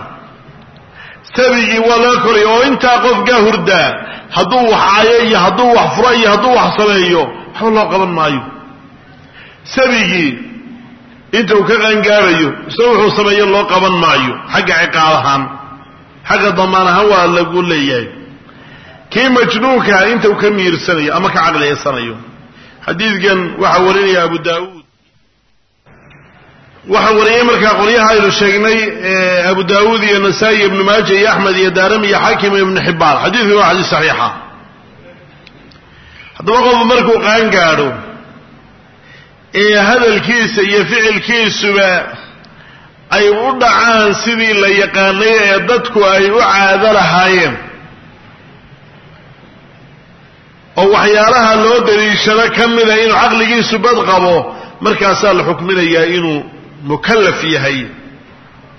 sabigii waa laga koraya oo intaa qofkaa hurdaa hadduu wax cayo iyo hadduu wax furo iyo hadduu wax sameeyo waxba loo qaban maayo. Sabigii inta uu ka qaangaarayo isna wuxuu sameeyo loo qaban maayo xagga ciqaab ahaan. Xagga damaan ahaan waa lagu leeyahay. Kii majnuunkaa inta uu ka miirsanayo ama ka caqliyeysanayo. Xadiidkan waxaa warinaya abu daawuud waxaa wariyey markaa qolyaha aynu sheegnay abu daawuud iyo nasaa-i ibnu maaja iyo axmed iyo daarami iyo xaakim ibnu xibbaan. Xadiidkan waa xadiis saxiixa. Haddaba qofku markuu qaan gaadho ee hadalkiisa iyo ficilkiisuba ay u dhacaan sidii la yaqaanay ee dadku ay u caado lahaayeen oo waxyaalaha loo daliishado ka mida inuu caqligiisu bad qabo markaasaa la xukminayaa inuu mukallaf yahay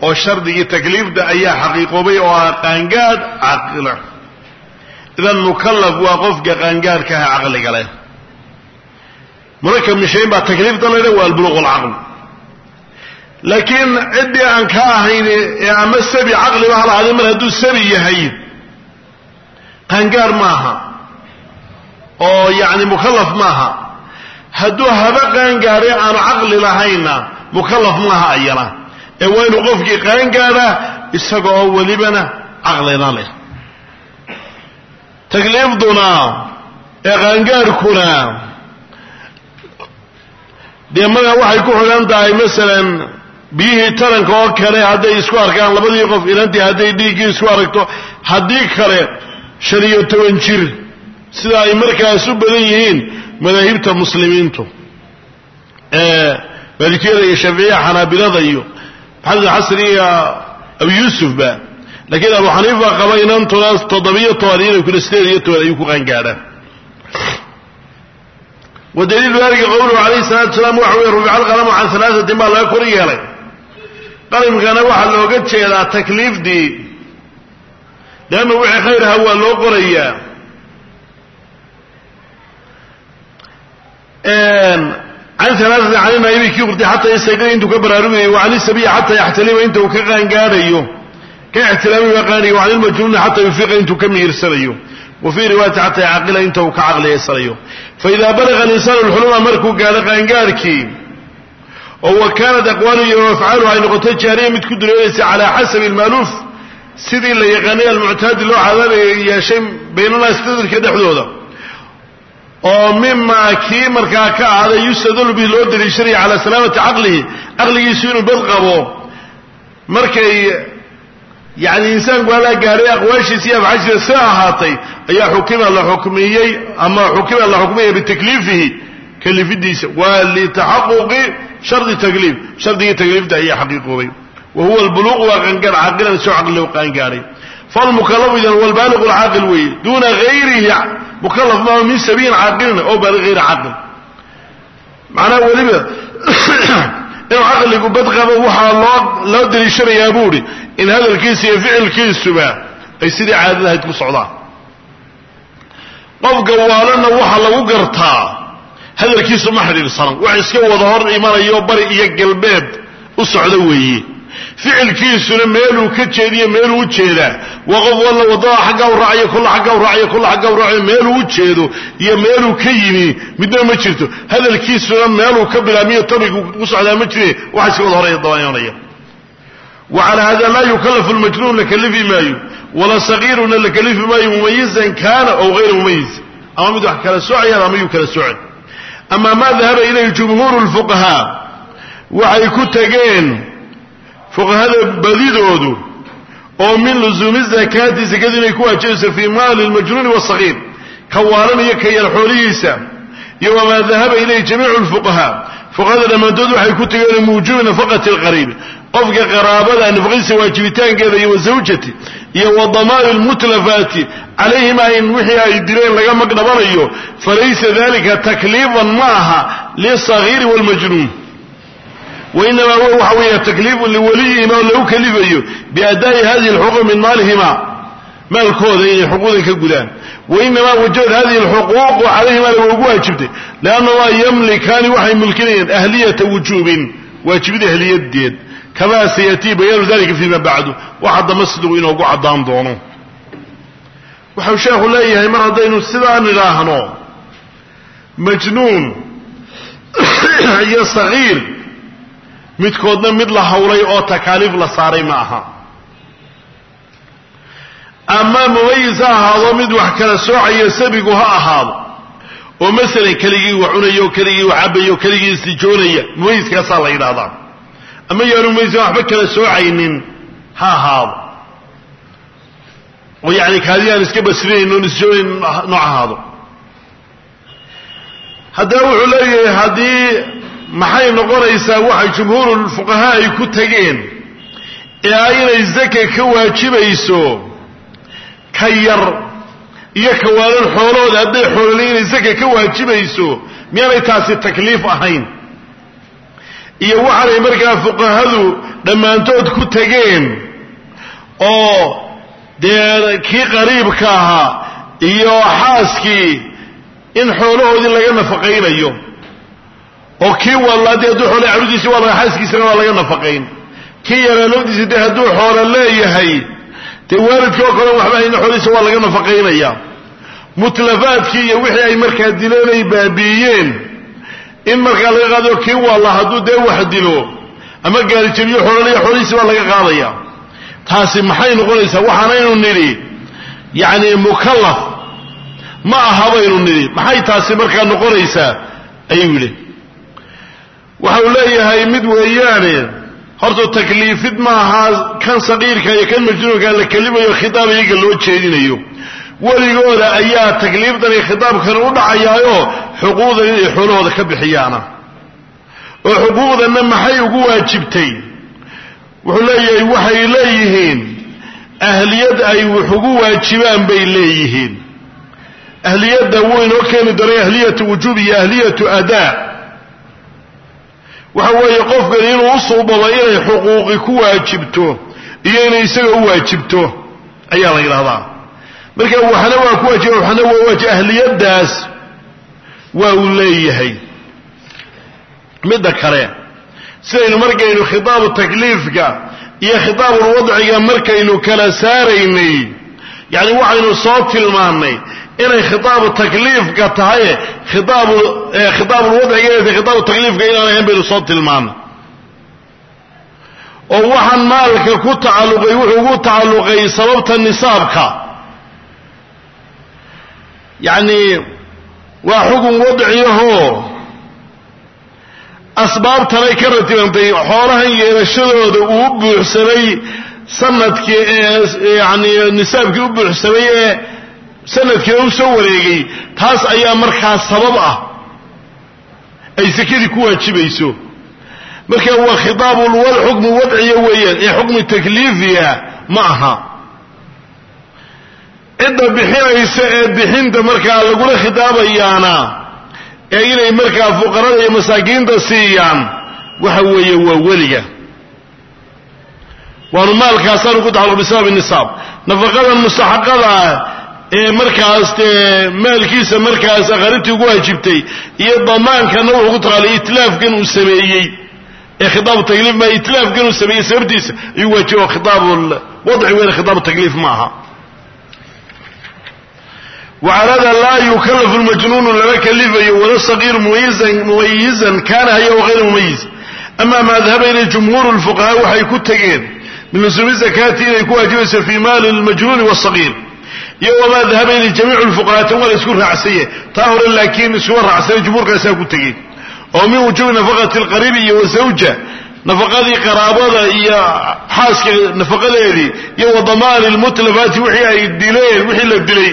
oo shardigii takliifda ayaa xaqiiqoobay oo ah qaangaadh caqila idan mukallaf waa qofka qaangaadhkaha caqliga leh. Murakab mishayn baa takliifta laydha waa albuluq alcaql laakiin ciddii aan ka ahayn ee ama sabi caqliba ha lahaadee mar hadduu sabi yahay qaangaadh maaha oo yacni mukallaf maaha hadduu haba qaangaadhay aanu caqli lahaynna mukallaf maaha ayana ee waa inuu qofkii qaangaadha isaga oo welibana caqlina leh. Takliifduna ee qaangaadhkuna dee maga waxay ku xidhan tahay masalan biyihii taranka oo kale hadday isku arkaan labadii qof inantii hadday dhiiggii isku aragto haddii kale shan iyo toban jir sida ay markaas u badan yihiin madaahibta muslimiintu. Ee maalikiyada iyo shaaficiya xanaabilada iyo maxamed xasan iyo abu yuusufba. Laakiin abu xaniifa qaba inantuna toddobiyo toban inay kuna sideed iyo toban ayuu ku qaangaadhaan wadaliilu dalika qowluhu calayhi salaatu salaam waxa weye rufica alqalamu can alaasatin baa laga kor yeelay. Qalimkana waxaa looga jeedaa takliifdii leanna wixii khayr ahaa waa loo qorayaa can alaasatin can naa'ibi kii hurtay xataa yastayqida intuu ka baraarugayay wa can isabiyi xataa yaxtalima inta ka qaangaadhayo. Ka ixtilaami baa qaanaya wa can xataa yufiqa intuu ka mihirsanayo wa riwaayati xataa yacqila inta ka caqliyeysanayo. Faida balaga alinsaanu alxuluma markuu gaadho qaangaadhkii oo wa kaanat aqwaalu iyo afcaaluhu ay noqoto jaariya mid ku dureeraysa calaa xasabi almaaluuf sidii la yaqaanay almuctaadi loo cadaabaya yeeshay baynanaas dadka dhexdooda oo mimaa kii markaa ka ahaaday yustadalu bihi loo daliishanaya calaa salaamati caqlihi caqligiisu inuu bad qabo. Markay yani insaanku halaa gaadhay aqwaashiisa iyo afcaashiisa si ahaatay ayaa xukima la xukmiyey ama xukima la xukmiyay bitakliifihi kalifidiisa. Waa litaxaquqi shardi takliif shardigii takliifta ayaa xaqiiqoobay wa huwa albuluuq waa qaangaar caaqilan soo caqli qaangaaray falmukalafu idan huwa albaaliqu alcaaqil weeye duuna gayrihi mukalaf maaha min sabiyin caaqilin oo baaliq gayri caaqil macnaha weliba inuu caqligu badqabo waxaa loo loo daliishanayaa buu idhi in hadalkiisa iyo ficilkiisuba ay sidii caadadahayd ku socdaan qofka waalana waxaa lagu gartaa hadalkiisu ma xidhiidhsana wax iska wada hor imanayo bari iyo galbeed u socda weeye ficilkiisuna meeluu ka jeediyo meeluu u jeedaa. Waa walla waddada xagga u raacayo kulla xagga u raacayo kulla xagga u raacayo meeluu u jeedo iyo meeluu ka yimi. Midna ma jirto. Hadalkiisuna meeluu ka bilaabmiyo tabigu ku socdaa ma jire waxa iska wada horaya dabayanaya wa hada laa yukallafu lmajnuun la maayo. Wala sagiiruna la maayo. Mumayizan kaana ow hayra mumayiz. Ama mid wax kala soocayaan ama yuu kala soocay ama maa dahaba ilayhi jumhuuru lfuqahaa waxay ku tageen fuqahada badidoodu oo min luzuumi zakaati zakadu inay ku waajibayso fii maali lmajnuuni wasagiir ka waalan iyo ka yar xoolihiisa iyo wamaa dahaba ilayhi jamiicu lfuqahaa fuqahada dhammaantood waxay ku tageen muujubi nafaqati lqariib qofka qaraabada nafaqadiisa waajibitaankeeda iyo wasawjati iyo wa damaani lmutlafaati calayhima in wixii ay dileen laga magdhabanayo falaysa dalika takliifan wainamaa huwa waxa weeye takliifu liwaliyihima oo lagu kalifayo biadaa'i hadihi اlxuquuq min maalihima maalkooda inay xuquuqdan ka gudaan wainamaa wajabad hadihi اlxuquuqu calayhima ugu waajibtay lannamaa yamlikaani waxay mulkinayaan ahliyata wujuubin waajibida ahliyadeed kamaa sayatii bayaanu dalika fima bacdu waxa damba siduu inoogu caddaan doono waxau sheekhu leeyahay mar haddaynu sidaan idhaahno majnuun iyo sagiir midkoodna mid la hawlay oo takaaliif la saaray ma aha. Ama mumayis ha ahaado mid wax kala soocayo sabigu ha ahaado. Oo masalan keligii wax cunayo keligii wax cabayo keligii istijoonaya mumayiskaasaa la yidhahdaa ama yaanu mumayiskan waxba kala soocaynin ha ahaado. Oo yani kaadi aan iska basrinayn oon isjoonayn nooc ahaado. Haddaba wuxuu leeyahay haddii maxay noqonaysaa waxa jumhuuru fuqahaa ay ku tageen ee ah inay zaka ka waajibayso ka yar iyo kawaalan xoolahooda hadday xoolole inay zaka ka waajibayso miyaanay taasi takliif ahayn? Iyo waxaanay markaa fuqahadu dhammaantood ku tageen oo dee kii qariibka ahaa iyo xaaskii in xoolahoodii laga nafaqaynayo oo kii wallaa dee hadduu xoole carudiisi waa laga xaaskiisana waa laga nafaqayn. Kii yaraa lafdiisi dee hadduu xoolo leeyahay dee waalidkii oo kale waxba hayna xoolihiisa waa laga nafaqaynaya. Mutlafaadkii iyo wixii ay markaa dileen ay baabiiyeen in markaa laga qaadayo kii walla hadduu dee wax dilo ama gaarijabiyo xoololaya xoolihiisi waa laga qaadaya. Taasi maxay noqonaysaa? Waxaanaynu nidhi yacni mukallaf ma aha baynu nidhi. Maxay taasi markaa noqonaysaa? Ayuu yidhi waxau leeyahay mid weeyaane horta takliifid maaha kan saqiirka iyo kan majnuunka la kelimayo khitaab iyaga loo jeedinayo. Weligooda ayaa takliifdan iyo khitaabkan u dhacayaayo xuquuqdan inay xoolahooda ka bixiyaana. Oo xuquuqdanna maxay ugu waajibtay? Wuxuu leeyahay waxay leeyihiin ahliyad ay wax ugu waajibaan bay leeyihiin. Ahliyadda wuu inoo keeni doonay ahliyatu wujuub iyo ahliyatu adaa waxa weeye qofkan inuu u suubado inay xuquuqi ku waajibto iyo inay isaga u waajibto ayaa la yidhahdaa marka waxna waa ku waajiba waxna waa waajib ahliyaddaas waa uu leeyahay. Midda kale sidaynu markaynu khitaabu takliifka iyo khitaabulwadciga markaynu kala saaraynay yacni waxaynu soo tilmaannay inay khitaabu takliifka tahay khitaabu khitaabulwadciga inay tahay khitaabu takliifka inaan ahayn baynu soo tilmaannay oo waxaan maalka ku tacalluqay wuxuu ugu tacalluqay sababta nisaabka. Yacni waa xukun wadciyahoo asbaabtanay ka ratibantay xoolahan yeelashadooda uu buuxsamay sannadkii ee yani nisaabkii u buuxsamay ee sanadkiina u soo wareegay taas ayaa markaa sabab ah. Ay sekadii ku waajibayso. Marka waa khitaabul xukmu wadciya weeyaan ee xukmi takliifiya ma aha. Cidda bixinaysa ee bixinta markaa lagula khitaabayaana ee inay markaa fuqarada iyo masaakiinta siiyaan waxa weeye waa weliga. Waanu maalkaasaanu ku taxalluq bisababi nisaab. Nafaqadan mustaxaqada ah ee markaas dee maalkiisa markaas aqarintii ugu waajibtay iyo damaankana wuxuu ku taqaalay itlaafkan uu sameeyey. Ee khitaabu takliif ma itlaafkan uu sameeyey sababtiisa ayuu waajiba khitaab wadci weyn khitaabu takliif ma aha. Wacalada laa yukallafu lmajnuunu lama kalifayo wala sagiiru mumayizan kana haya o hayra mumayiz ama maa dahaba ilay jumhuuru lfuqahaa waxay ku tegeen min lusuumi zakaati inay ku waajibayso fii maali iyo wamaa dahaba ilay jamiicu lfuqahaati waa la isku raacsanye taa hore laakiin iskuma raacsane jumhuurkaasaa ku tegey. Oo min wujuubi nafaqati lqariibi iyo wazawja nafaqadii qaraabada iyo xaaska nafaqadeedii iyo wa damaani lmutlafaati wixii ay dileen wixii la dilay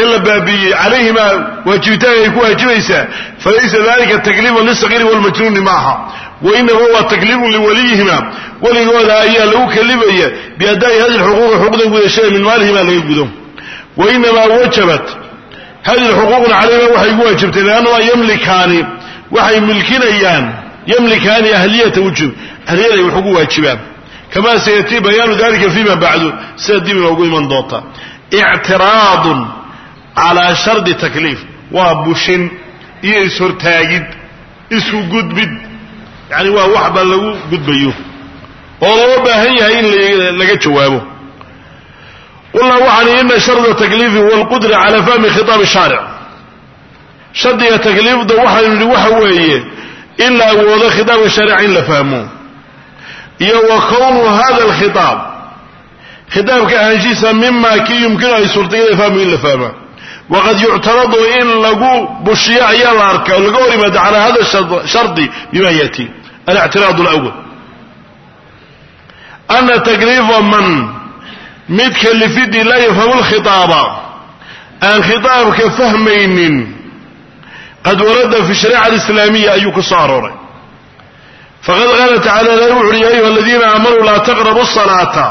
in la baabiiyey calayhima waajibitaanka ay ku waajibaysaa falaysa dalika takliifan lisagiiri walmajnuuni maaha. Wainama waa takliifun liwaliyihima weligooda ayaa lagu kalifaya biadaa'i hadi lxuquuqi xuquuqda gudashada min maalihima laga gudo wainamaa wajabat. Hadi lxuquuqna calayhima waxay gu waajibtay liannamaa yamlikaani. Waxay milkinayaan yamlikaani ahliyata wujub ahliyada ay wax ugu waajibaan. Kamaa sayatii bayaanu dalika fima bacdu. Sida dib inoogu iman doonta. Ictiraadun calaa shardi takliif. Waa bushin iyo is-hortaagid isku gudbid yacani waa waxba lagu gudbayo. Oo loo baahan yahay in laga jawaabo qulnaa waxaan ina sharda takliifi huwa alqudra cala fahmi khitaabi shaaric shardiga takliifda waxaynu nihi waxa weeye in la awoodo khitaabka shaarica in la fahmo iyo wa kownu hada alkhitaab khitaabka ahaanshiisa mima kii yumkinu ay suurtagala fahmu in la fahma waqad yuctaradu in lagu bushiyo ayaa la arkaa o laga hor yimaado calaa hada shardi bima yati alictiraad alawal ana takliifa man mid kalifidii laa yafhamu lkhitaaba aan khitaabka fahmaynin qad warada fi shariica alislaamiya ayuu ku soo arooray. Faqad qaala tacala ilahi wuxu uhi ya ayuha aladiina aamanuu laa taqrabu salaata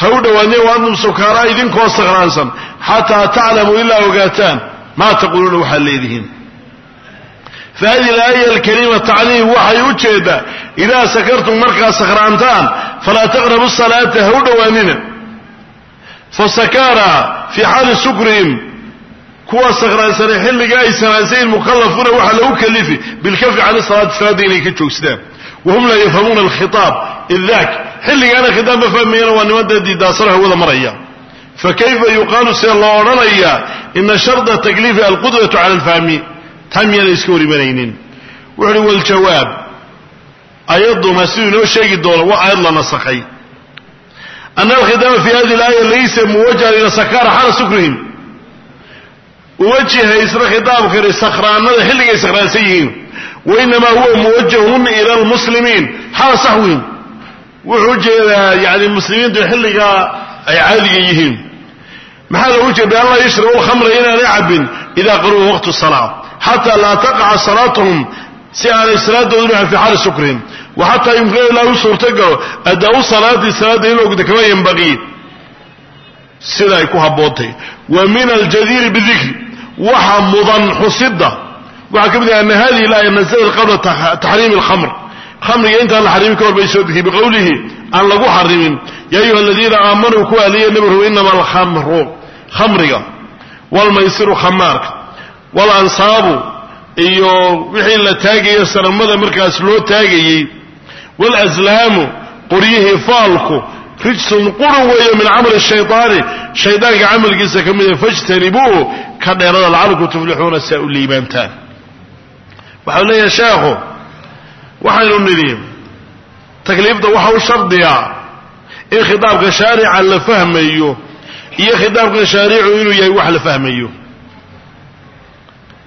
ha u dhowaadeen wa idinkoo sakhraansan xataa taclamuu ilaa ogaataan maa taquuluuna waxaad leedihiin. Fa hadihi alaaya alkarima tacliim waxay u jeedaa idaa sakartum markaad sakhraantaan falaa taqrabu salaata ha dhowaanina fasakaara fii xaali sukrihim. Kuwa sakhraansanay xilliga ay samaansayin mukallafuna waxaa lagu kalifi bilkafi cani salaati salaada inay ka joogsadaan. Wahum laa yafhamuuna alkhitaab. Id xilligaana khitaab ma fahmayana waa niman dee diidaasano hawada maraya fakayfa yuqaalu see loo odhanayaa ina sharda takliifi alqudratu cala alfahmi taa miyaana iska hor imanaynin wuxu uhi waljawaab ayaduma siduu inoo sheegi doono waa aayad la nasakhay ana alkhitaaba fi hadihi alaaya laysa muwajahan ila sakaara xaala sukrihim uwajihaysna khitaabkani sakhraanada xilligay sakhraansan yihiin wainamaa huwa muwajahun ila lmuslimiin xaala saxwihim wuxuu u jeedaa yani muslimiintu xilligaa ay caadiga yihiin maxaa loogu jeeda an laa yashrabu lkhamra inaanay cabin ida qaruba waqtu salaa xataa laa taqaca salaatuhum si aanay salaadoodu dhicin fi xaali sukrihim xataa yumkin ilaa u suurtagalo adaau salaati salaada in ogda kama ymbaii sida ay ku haboontay wa min aljadiiri bidikri waxa mudan xusida waxaa ka mid ah ana hadihi laaya naزlat qabla taxriimi اlkhamr khamriga intaan la xarimin kahor bay soo degtay biqowlihi aan lagu xarimin ya ayuha aladiina aamanuu kuwa aliya nabi ru inama alkhamru khamriga wlmaysiru khamaarka walansaabu iyo wixii la taagayo sanamada markaas loo taagayey wlslaamu qoryihii faalku rijsun quru weeye min camali shayaani shaydaanka camalkiisa ka mida fajtanibuu ka dheerada lacalku tuflixuuna saa u liibaantaan waxau leeyahay sheekhu waxaynu nidhi takliifta waxa u shardiya in khitaabka shaarica la fahmayo iyo khitaabkan shaaricu inuu yahay wax la fahmayo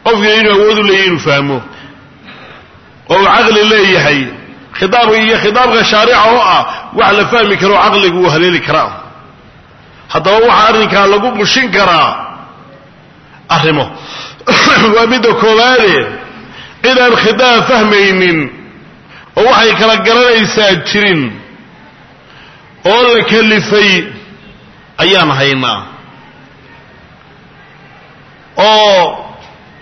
qofkii inuu awoodu leeyahy inuu fahmo oo caqli leeyahay khitaabka iyo khitaabka shaarica oo ah wax la fahmi karo caqliga uu haleeli karaa. Haddaba waxaa arrinkaa lagu bushin karaa arrimo. Waa midda koowaade cidaan khitaab fahmaynin oo waxay kala garanaysaa jirin oo la kalifay ayaan haynaa. Oo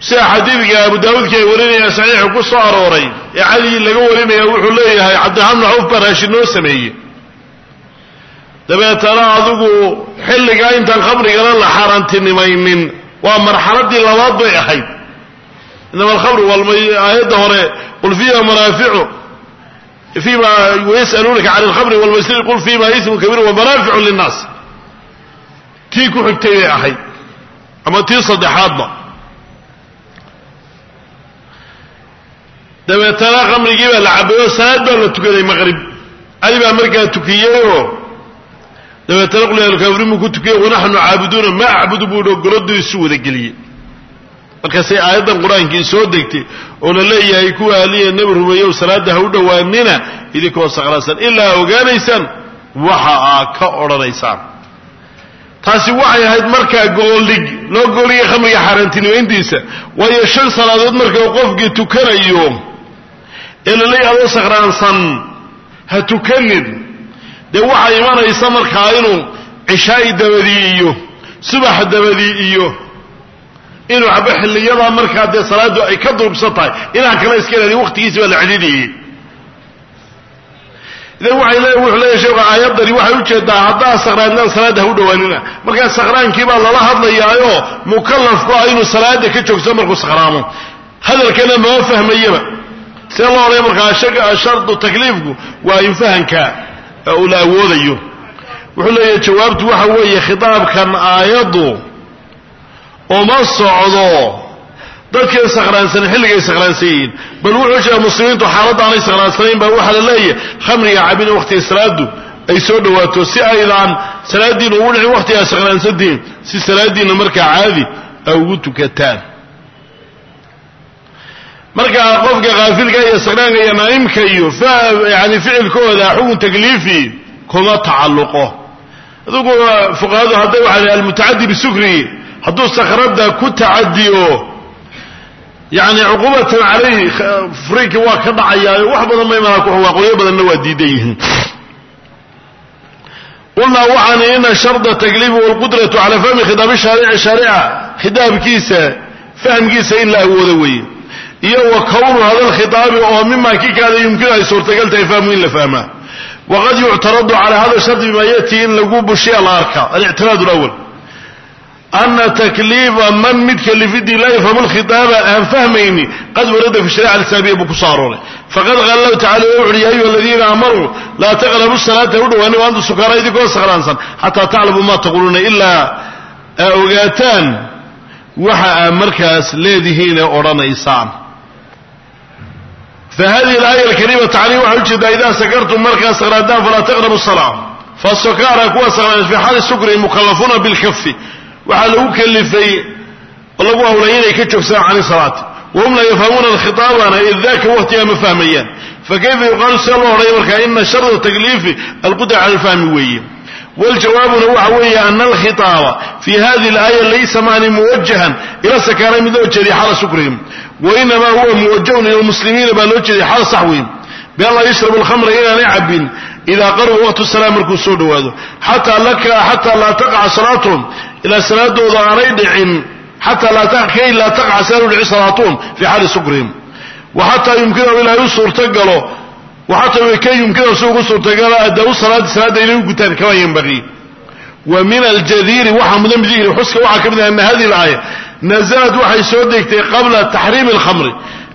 sida xadiidka abu daawuudka ay warinayaan saxiixu ku soo arooray ee cali laga warinaya wuxuu leeyahay cabdiraxmaan cawf baa raashin noo sameeyey. Dabeetana adigu xilligaa intaan khamrigana la xaaraantinimaynin waa marxaladii labaad bay ahayd. Inama alkhamru aayadda hore qul fiiha manaaficu fiima wayas'aluunaka can alkhamri walmaysiri qul fiima ismu kabiir wamanaaficu linnaas. Tii ku xigtay bay ahayd ama tii saddexaadba dabeetana khamrigii baa la cabayoo salaad baa la tukaday maqrib cali baa markaa tukiyeyoo dabeetana qul alkaafiriin buu ku tukiyey wanaxnu caabuduuna maa acbudu? buu dho goladuu isu wadageliyey markaasay aayaddan qur'aankii soo degtay oo la leeyahay kuwa aliya nebi rumeeyow salaadda ha u dhowaanina idinkoo saqraasan ilaa ogaanaysaan waxa aa ka odhanaysaan. Taasi waxay ahayd markaa gooldhig loo gooligay khamriga xaaraantinimayntiisa. Waayo shan salaadood marka qofkii tukanayo leeyahay adoo sakhraansan ha tukanid. Dee waxaa imanaysa markaa inuu cishaa'i dabadii iyo subaxa dabadii iyo inuu cabo xilliyadaa markaa dee salaaddu ay ka durugsan tahay inaan kale iska ilaaliyo waqtigiisi baa la cidhiidhiyey idan waxay le wuxuu leeyahay sheekhu aayaddani waxay u jeedaa haddaa sakhraantaan salaadda ha u dhowaanina markaa sakhraankii baa lala hadlayaayoo mukallafku ah inuu salaada ka joogso markuu sakhraamo. Hadalkana mama fahmayaba see loo odhaya markaa shardu takliifku waa in fahanka uu la awoodayo. Wuxuu leeyahay jawaabtu waxa weeye khitaabkan aayaddu uma socdo dadkan sakhraansan xilligay sakhraansan bal wuxuu jira muslimiintu xaaladda aanay sakhraansanayn baa waxaa la leeyahay khamriga cabina wakhtiga salaadu ay soo dhawaato. Si aydaan salaadiina ugu dhicin wakhtigaa sakhraansantihiin si salaadiina markaa caadi a ugu tukataan marka qofka kaafilka iyo sakhraanka iyo naa'imka iyo yani ficilkooda xukun takliifi kuma tacalluqo. Adugu fuqahadu hadday waxaa almutacadi bisukri hadduu sakhrada ku tacadiyo yani cuqubatan calayhi furiinki waa ka dhacayaayo wax badan ma imanaa kuxuwaaqooyo badanna waa diidan yihiin. Qulnaa waxaan ina sharda takliifi walqudratu cala fahmi khitaabi shaarici shaarica khitaabkiisa fahmkiisa in la awoodo weeye iyo wa kownu hada lkhitaabi oo mima ki kaada yumkinu ay suurtagal tahay fahmu in la fahmaa waqad yuctaradu cala hada shardi bima yati in lagu bushiya la arkaa alictiraad lawal ana takliifa man mid kalifidii laa yafhamu lkhitaaba aan fahmayni qad warada fi sharica alislamiya buu ku soo arooray faqad qaala lahu tacala wuxu uhi ya ayuha aladiina aamanuu laa taqrabu salaata u dhawaani wa antum sukaara idinkoo sakhraansan xataa taclamu ma taquluuna ilaa aa ogaataan waxa aa markaas leedihiine odhanaysaan fahadihi alaaya alkariima tacni waxay u jeedaa idaa sakartum markaa sakhraantaan falaa taqrabu salaa fasukara kuwa sakhraansan fi xaali sukri mukallafuuna bilkafi waxaa lagu kalifay lagu hawlay inay ka joogsadaan cani salaati wahum laa yafhamuuna alkhitaabana id daka waqtigaa ma fahmayaan fakayfa yuqaalu see loo odhaya markaa ina sharda takliifi alqudra cala alfahmi weeye wljawaabuna waxa weeye ana alkhitaaba fi hadihi alaaya laysa mani muwajahan ila sakaara mid loo jeediya xaala sukrihim wainamaa huwa muwajahun ila lmuslimiina baa loo jeediya xaala saxwihim bian laa yashrabu alkhamra inaanay cabin idaa qaruba waqtu salaam markuu soo dhowaado xataa laa taqaca salaatuhum. Ilaa salaadooda aanay dhicin. Xataa laa taqaca si aanu dhicin salaatuhum fii xaali sukrihim wa xataa yumkinahum ilaahay u suurtagalo waxaata ka yumkinahum si ugu suurtagalo adaa-u salaadi salaadda inay u gutaan kama yanbagii wa min aljadiiri waxaa mudan bidikri xuska waxaa ka mid ah ana hadihi alaaya nazalad waxay soo degtay qabla taxriimi alkhamri.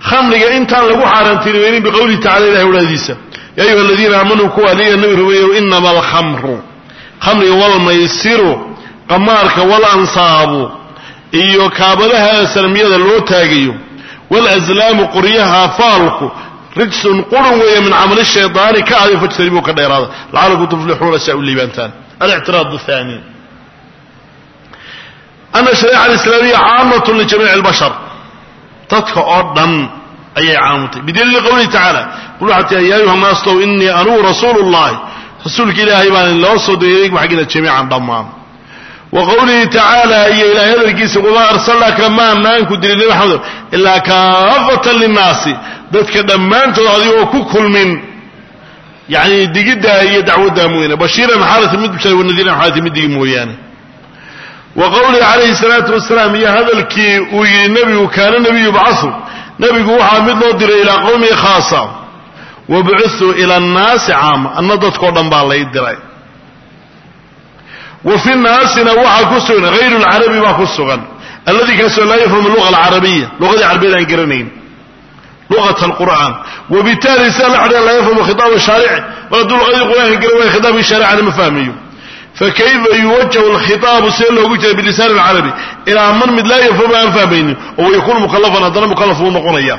Khamriga intaan lagu xaaraantinimeynin biqowlihi tacala ilahay wadaadiisa ya ayuha aladiina aamanuu kuwa adiga nabi rumeeyo inama alkhamru khamriga walmaysiru qamaarka walansaabu iyo kaabadaha sanamyada loo taagayo walaslaamu qoryaha faalku rijsun qurun weeye min camali shaydaani ka aday fajtanibuu ka dheeraada lacalakum tuflixuuna si a u liibaantaan. Alictiraad athani ana shariica alislaamiya caamatun lijamiici albashar. Dadka oo dhan ayay caamutay bidaliili qowlihi tacaala qul waxaa tia ya ayuha naas tow inii anugu rasuulu llahi rasuulka ilaahay baan loo soo degay xaggiina jamiican dhammaan wa qowlihi tacaala iyo ilahay hadalkiisa wamaa arsalnaaka maanaanku dirin nabi maxamed ilaa kaafatan linnaasi dadka dhammaantood adigoo ku kulmin. Yani digiddaa iyo dacwaddaa mooyaane bashiiran xaalata mid bisharay wanadiiran xaalata mid digi mooyaane. Wa calayhi salaatu wasalaam iyo hadalkii uu yidhi nebigu kaana nebiyu bacau nebigu waxaa mid loo diray ilaa qowmihi khaasa. Wa bucithuu ila annaasi caama anna dadkao dhan baa lay diray wa naasina waxaa ku sugan hayru lcarabi baa ku sugan. Alladii kaasoo laa yafhamu luga alcarabiya. Luqadii carabiyad aan garanayn. Luqat alqur'aan. Wabitaali sidaa la laa yafhamu khitaab shaarici mar hadduu luqadii qur'aanka garan waaya khitaabkii shaaricana ma fahmayo fakayfa yuwajahu alkhitaabu see loogu jira bilisaan alcarabi? Ilaa man mid laa yafhamu aan fahmaynin oo wayakuunu mukalafan haddana mukalaf uu noqonaya.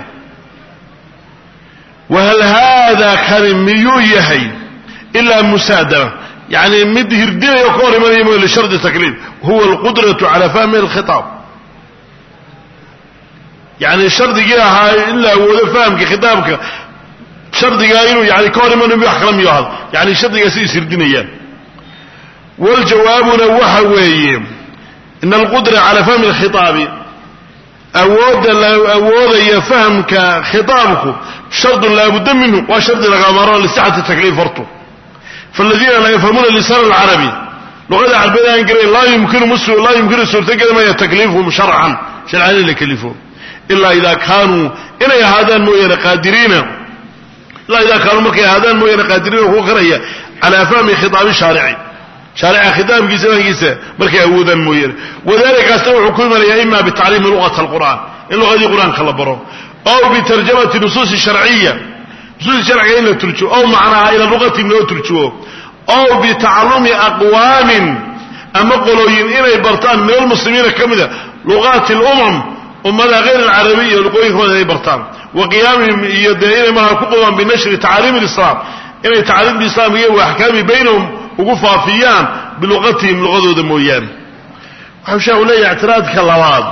Wahal haada kani miyuu yahay ilaa musaadama yani mid hirdinayo ka hor imanaya mo lishardi takliif huwa alqudratu cala fahmi alkhitaab yani shardigii ahaa in la awoodo fahamka khitaabka shardigaa inuu yani ka hor imanayo wax kala miyo ahado yani shardigaasi is hirdinayaan. Wljawaabuna waxa weeye in alqudra cala fahmi alkhitaabi awoodda la awoodaya fahamka khitaabku shardun laabudda minhu waa shardi laga maarmaan lisixati takliif hortu faladiina laa yafhamuuna lisaan alcarabi luqada carbeed aan garayn laa yumkinu mus laa yumkinu suurtageli maya takliifhum sharcan sharcan in la kalifo ilaa idaa kaanuu inay ahaadaan mooyaane qaadiriina ilaa idaa kaanuu markay ahaadaan mooyaane qaadiriina kuwa karaya calaa fahmi khitaabi shaarici shaarica khitaabkiisa fahamkiisa markay awoodaan mooyaane wadalikaasna wuxuu ku imanayaa ima bitacliimi luqat alqur'an in luqadii qur'aanka la baro ow bitarjamati nusuusi sharciya nusuusi sharciga in la turjumo ow macnaha ila luqati loo turjumo ow bitacalumi aqwaamin ama qolooyin inay bartaan min almuslimiina ka mida luqaati lumam ummada hayr alcarabiya luqooyinkooda inay bartaan. Wa qiyaamihim iyo dee inay markaa ku qodaan binashri tacaaliim alislaam inay tacaaliimta islaamka iyo wa axkaami baynahum ugu faafiyaan biluqatihim luqadooda mooyaane. Waxau sheekhu leeyahay ictiraadka labaad.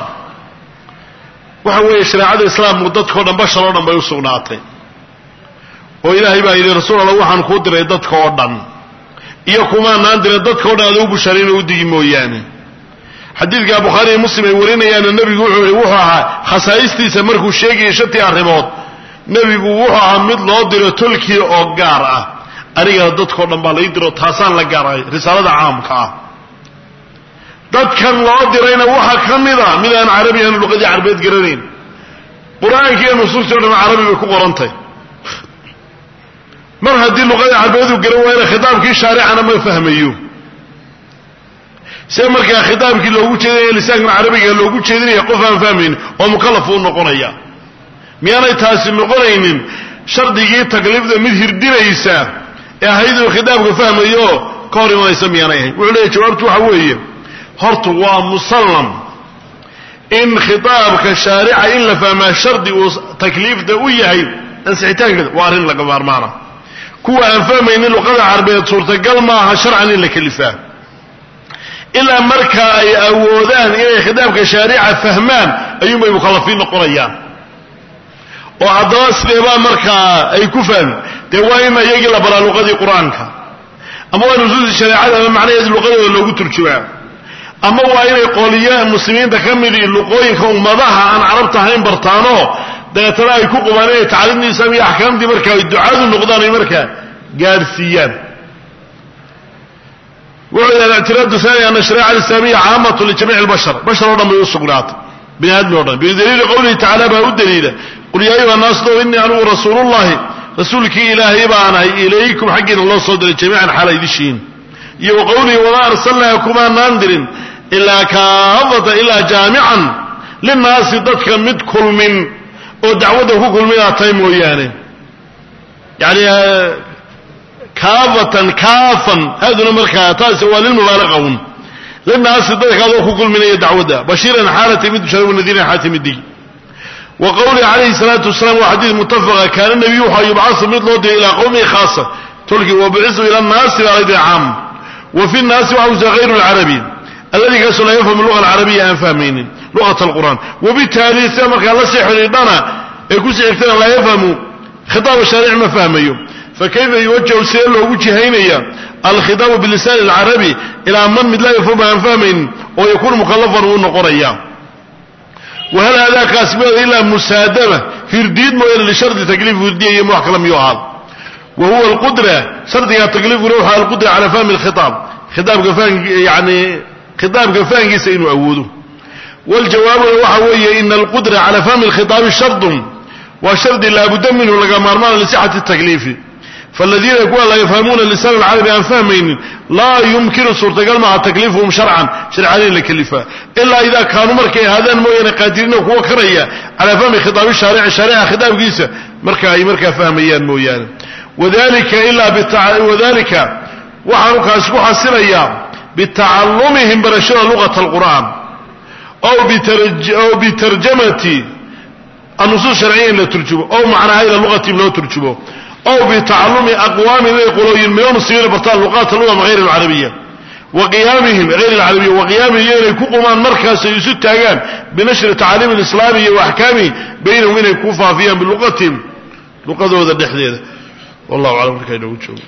Waxa weeye shareecada islaamku dadkao dhan bashar oo dhan bay u sugnaatay oo ilaahay baa yidhi rasuul alla waxaan kuu diray dadka oo dhan. Iyo kumaanaan diray dadka o dhan ada u bushaarayna u digi mooyaane. Xadiidka bukhaari iyo muslim ay warinayaana nebigu wuxuu wuxuu ahaa khasaa'istiisa markuu sheegayay shantii arrimood. Nebigu wuxuu ahaa mid loo diro tolkii oo gaar ah. Anigana dadkao dhan baa lai diro taasaan la gaaray risaalada caamka ah. Dadkan loo dirayna waxaa ka mida mid aan carabi aanu luqadii carbeed garanayn. Qur'aanka iyo nusuustii o dhan carabi bay ku qorantay mar haddii luqadii carbeedu garan waayana khitaabkii shaaricana ma fahmayo. See markaa khitaabkii loogu jeedinaya lisaankan carabiga loogu jeedinaya qof aan fahmaynin oo mukalaf uu noqonaya. Miyaanay taasi noqonaynin shardigii takliifda mid hirdinaysa ee ahayd inuu fahmayo ka hor imanaysa miyaanay ahayn. Wuxuu leeyahy jawaabtu waxa weeye horta waa musallam. In khitaabka shaarica in la fahmaa shardi uu takliifta u yahay ansixitaankeeda waa arrin laga maarmaana kuwa aan fahmaynin luqada carbeed suurtagal maaha sharcan in la kelifaa ilaa markaa ay awoodaan inay khitaabka shaarica fahmaan ayuunbay mukalafiin noqonayaan. Oo haddaba sideebaa markaa ay ku fahmi? Dee waa in iyagii la baraa luqadii qur'aanka. Ama waa nusuusi shareecada ama macnaheedi luqadooda loogu turjumaa. Ama waa inay qoliyo muslimiinta ka midii luqooyinka ummadaha aan carabta ahayn bartaano dabeetana ay ku qubaan inay tacliimdii islaam iyo axkaamtii marka ay ducaadu noqdaan ay markaa gaadhsiiyaan. Wuxuu yidhahda ictiraadu thani ana shareeca alislaamiya caamatu lijamiici albashar. Bashar o dhan bay u sugnaatay bini aadmi o dhan. Bidaliili qowlihi tacala baa u daliila. Qul yaa ayuha naas dow innii anugu rasuulullahi rasuulkii ilaahay baanahay ilaykum xaggiina loo soo diray jamiican xaala idishiin iyo qowlihi wamaa arsalnaa dirin ilaa kaafata ilaa jaamican linnaasi dadka mid kulmin oo dacwadda ku kulminaa tahay mooyaane yani kaafatan kaafan haaduna markaa taasi waa lilmubaalaqa un linaasi dadka adoo ku kulminaya dacwadda. Bashiiran xaalati mid bishara wanadiiran xaalati mid digi wa qowlihi calayhi salaatu wasalaam waa xadiid muttafaqa kaana nebiyu waxaa yubcasu mid loo diray ilaa qowmihi khaasa. Tolkii wabucisu ila nnaasi baalaydi caam. Wa fi nnaasi waxa usa hayru lcarabi alladii kaasoo laa yafhamu luga alcarabiya aan fahmaynin luqat alqur'aan. Wabitaali sida markaa la sii xidhiidhana ee ku sii xigtana laa yafhamu khitaab shaaric ma fahmayo. Fakayfa yuwajahu sidee loogu jihaynaya alkhitaabu bilisani alcarabi ilaa man mid laa yafhamu aan fahmaynin oo yakuunu mukalafan uu noqonaya. Wahal aadaakaasi ma ilaa musaadama hirdiid mooyaane lishardi takliif hirdiyaya wax kala miyuu ahaad wa huwa alqudra shardiga takliifkuna waxa alqudra cala fahmi alkhitaab. Khitaabka fahn yani khitaabka fahankiisa inuu awoodo wljawaabuna waxa weeye ina alqudra cala fahmi alkhitaabi shardun waa shardi laabudda minhu laga maarmaana lisixati takliifi faladiina kuwa laa yafhamuuna lisaan alcarabi aan fahmaynin laa yumkinu suurtagal maaha takliifuhum sharcan sharcadayn la kelifaa ilaa idaa kaanuu markay ahaadaan mooyaane qaadiriina kuwa karaya calaa fahmi khitaabi shaarici shaarica khitaabkiisa marka ay markaa fahmayaan mooyaane wadalika waxaanu kaasi ku xasilayaa bitacallumihim barashada luqata alqur'aan ow bitarjamati annusuus sharciya in la turjumo ow macnaha ila luqatihim loo turjumo ow bitacallumi aqwaamin inay qolooyin min almuslimiina bartaan luqaat alumam hayr alcarabiya wa qiyaamihim hayr alcarabiya wa qiyaamihim iyo inay ku qumaan markaas ay isu taagaan binashri tacaaliim alislaamiya wa axkaamihi baynahum inay ku faafiyaan biluqatihim luqadooda dhexdeeda wallahu aclam markaa inoogu joogo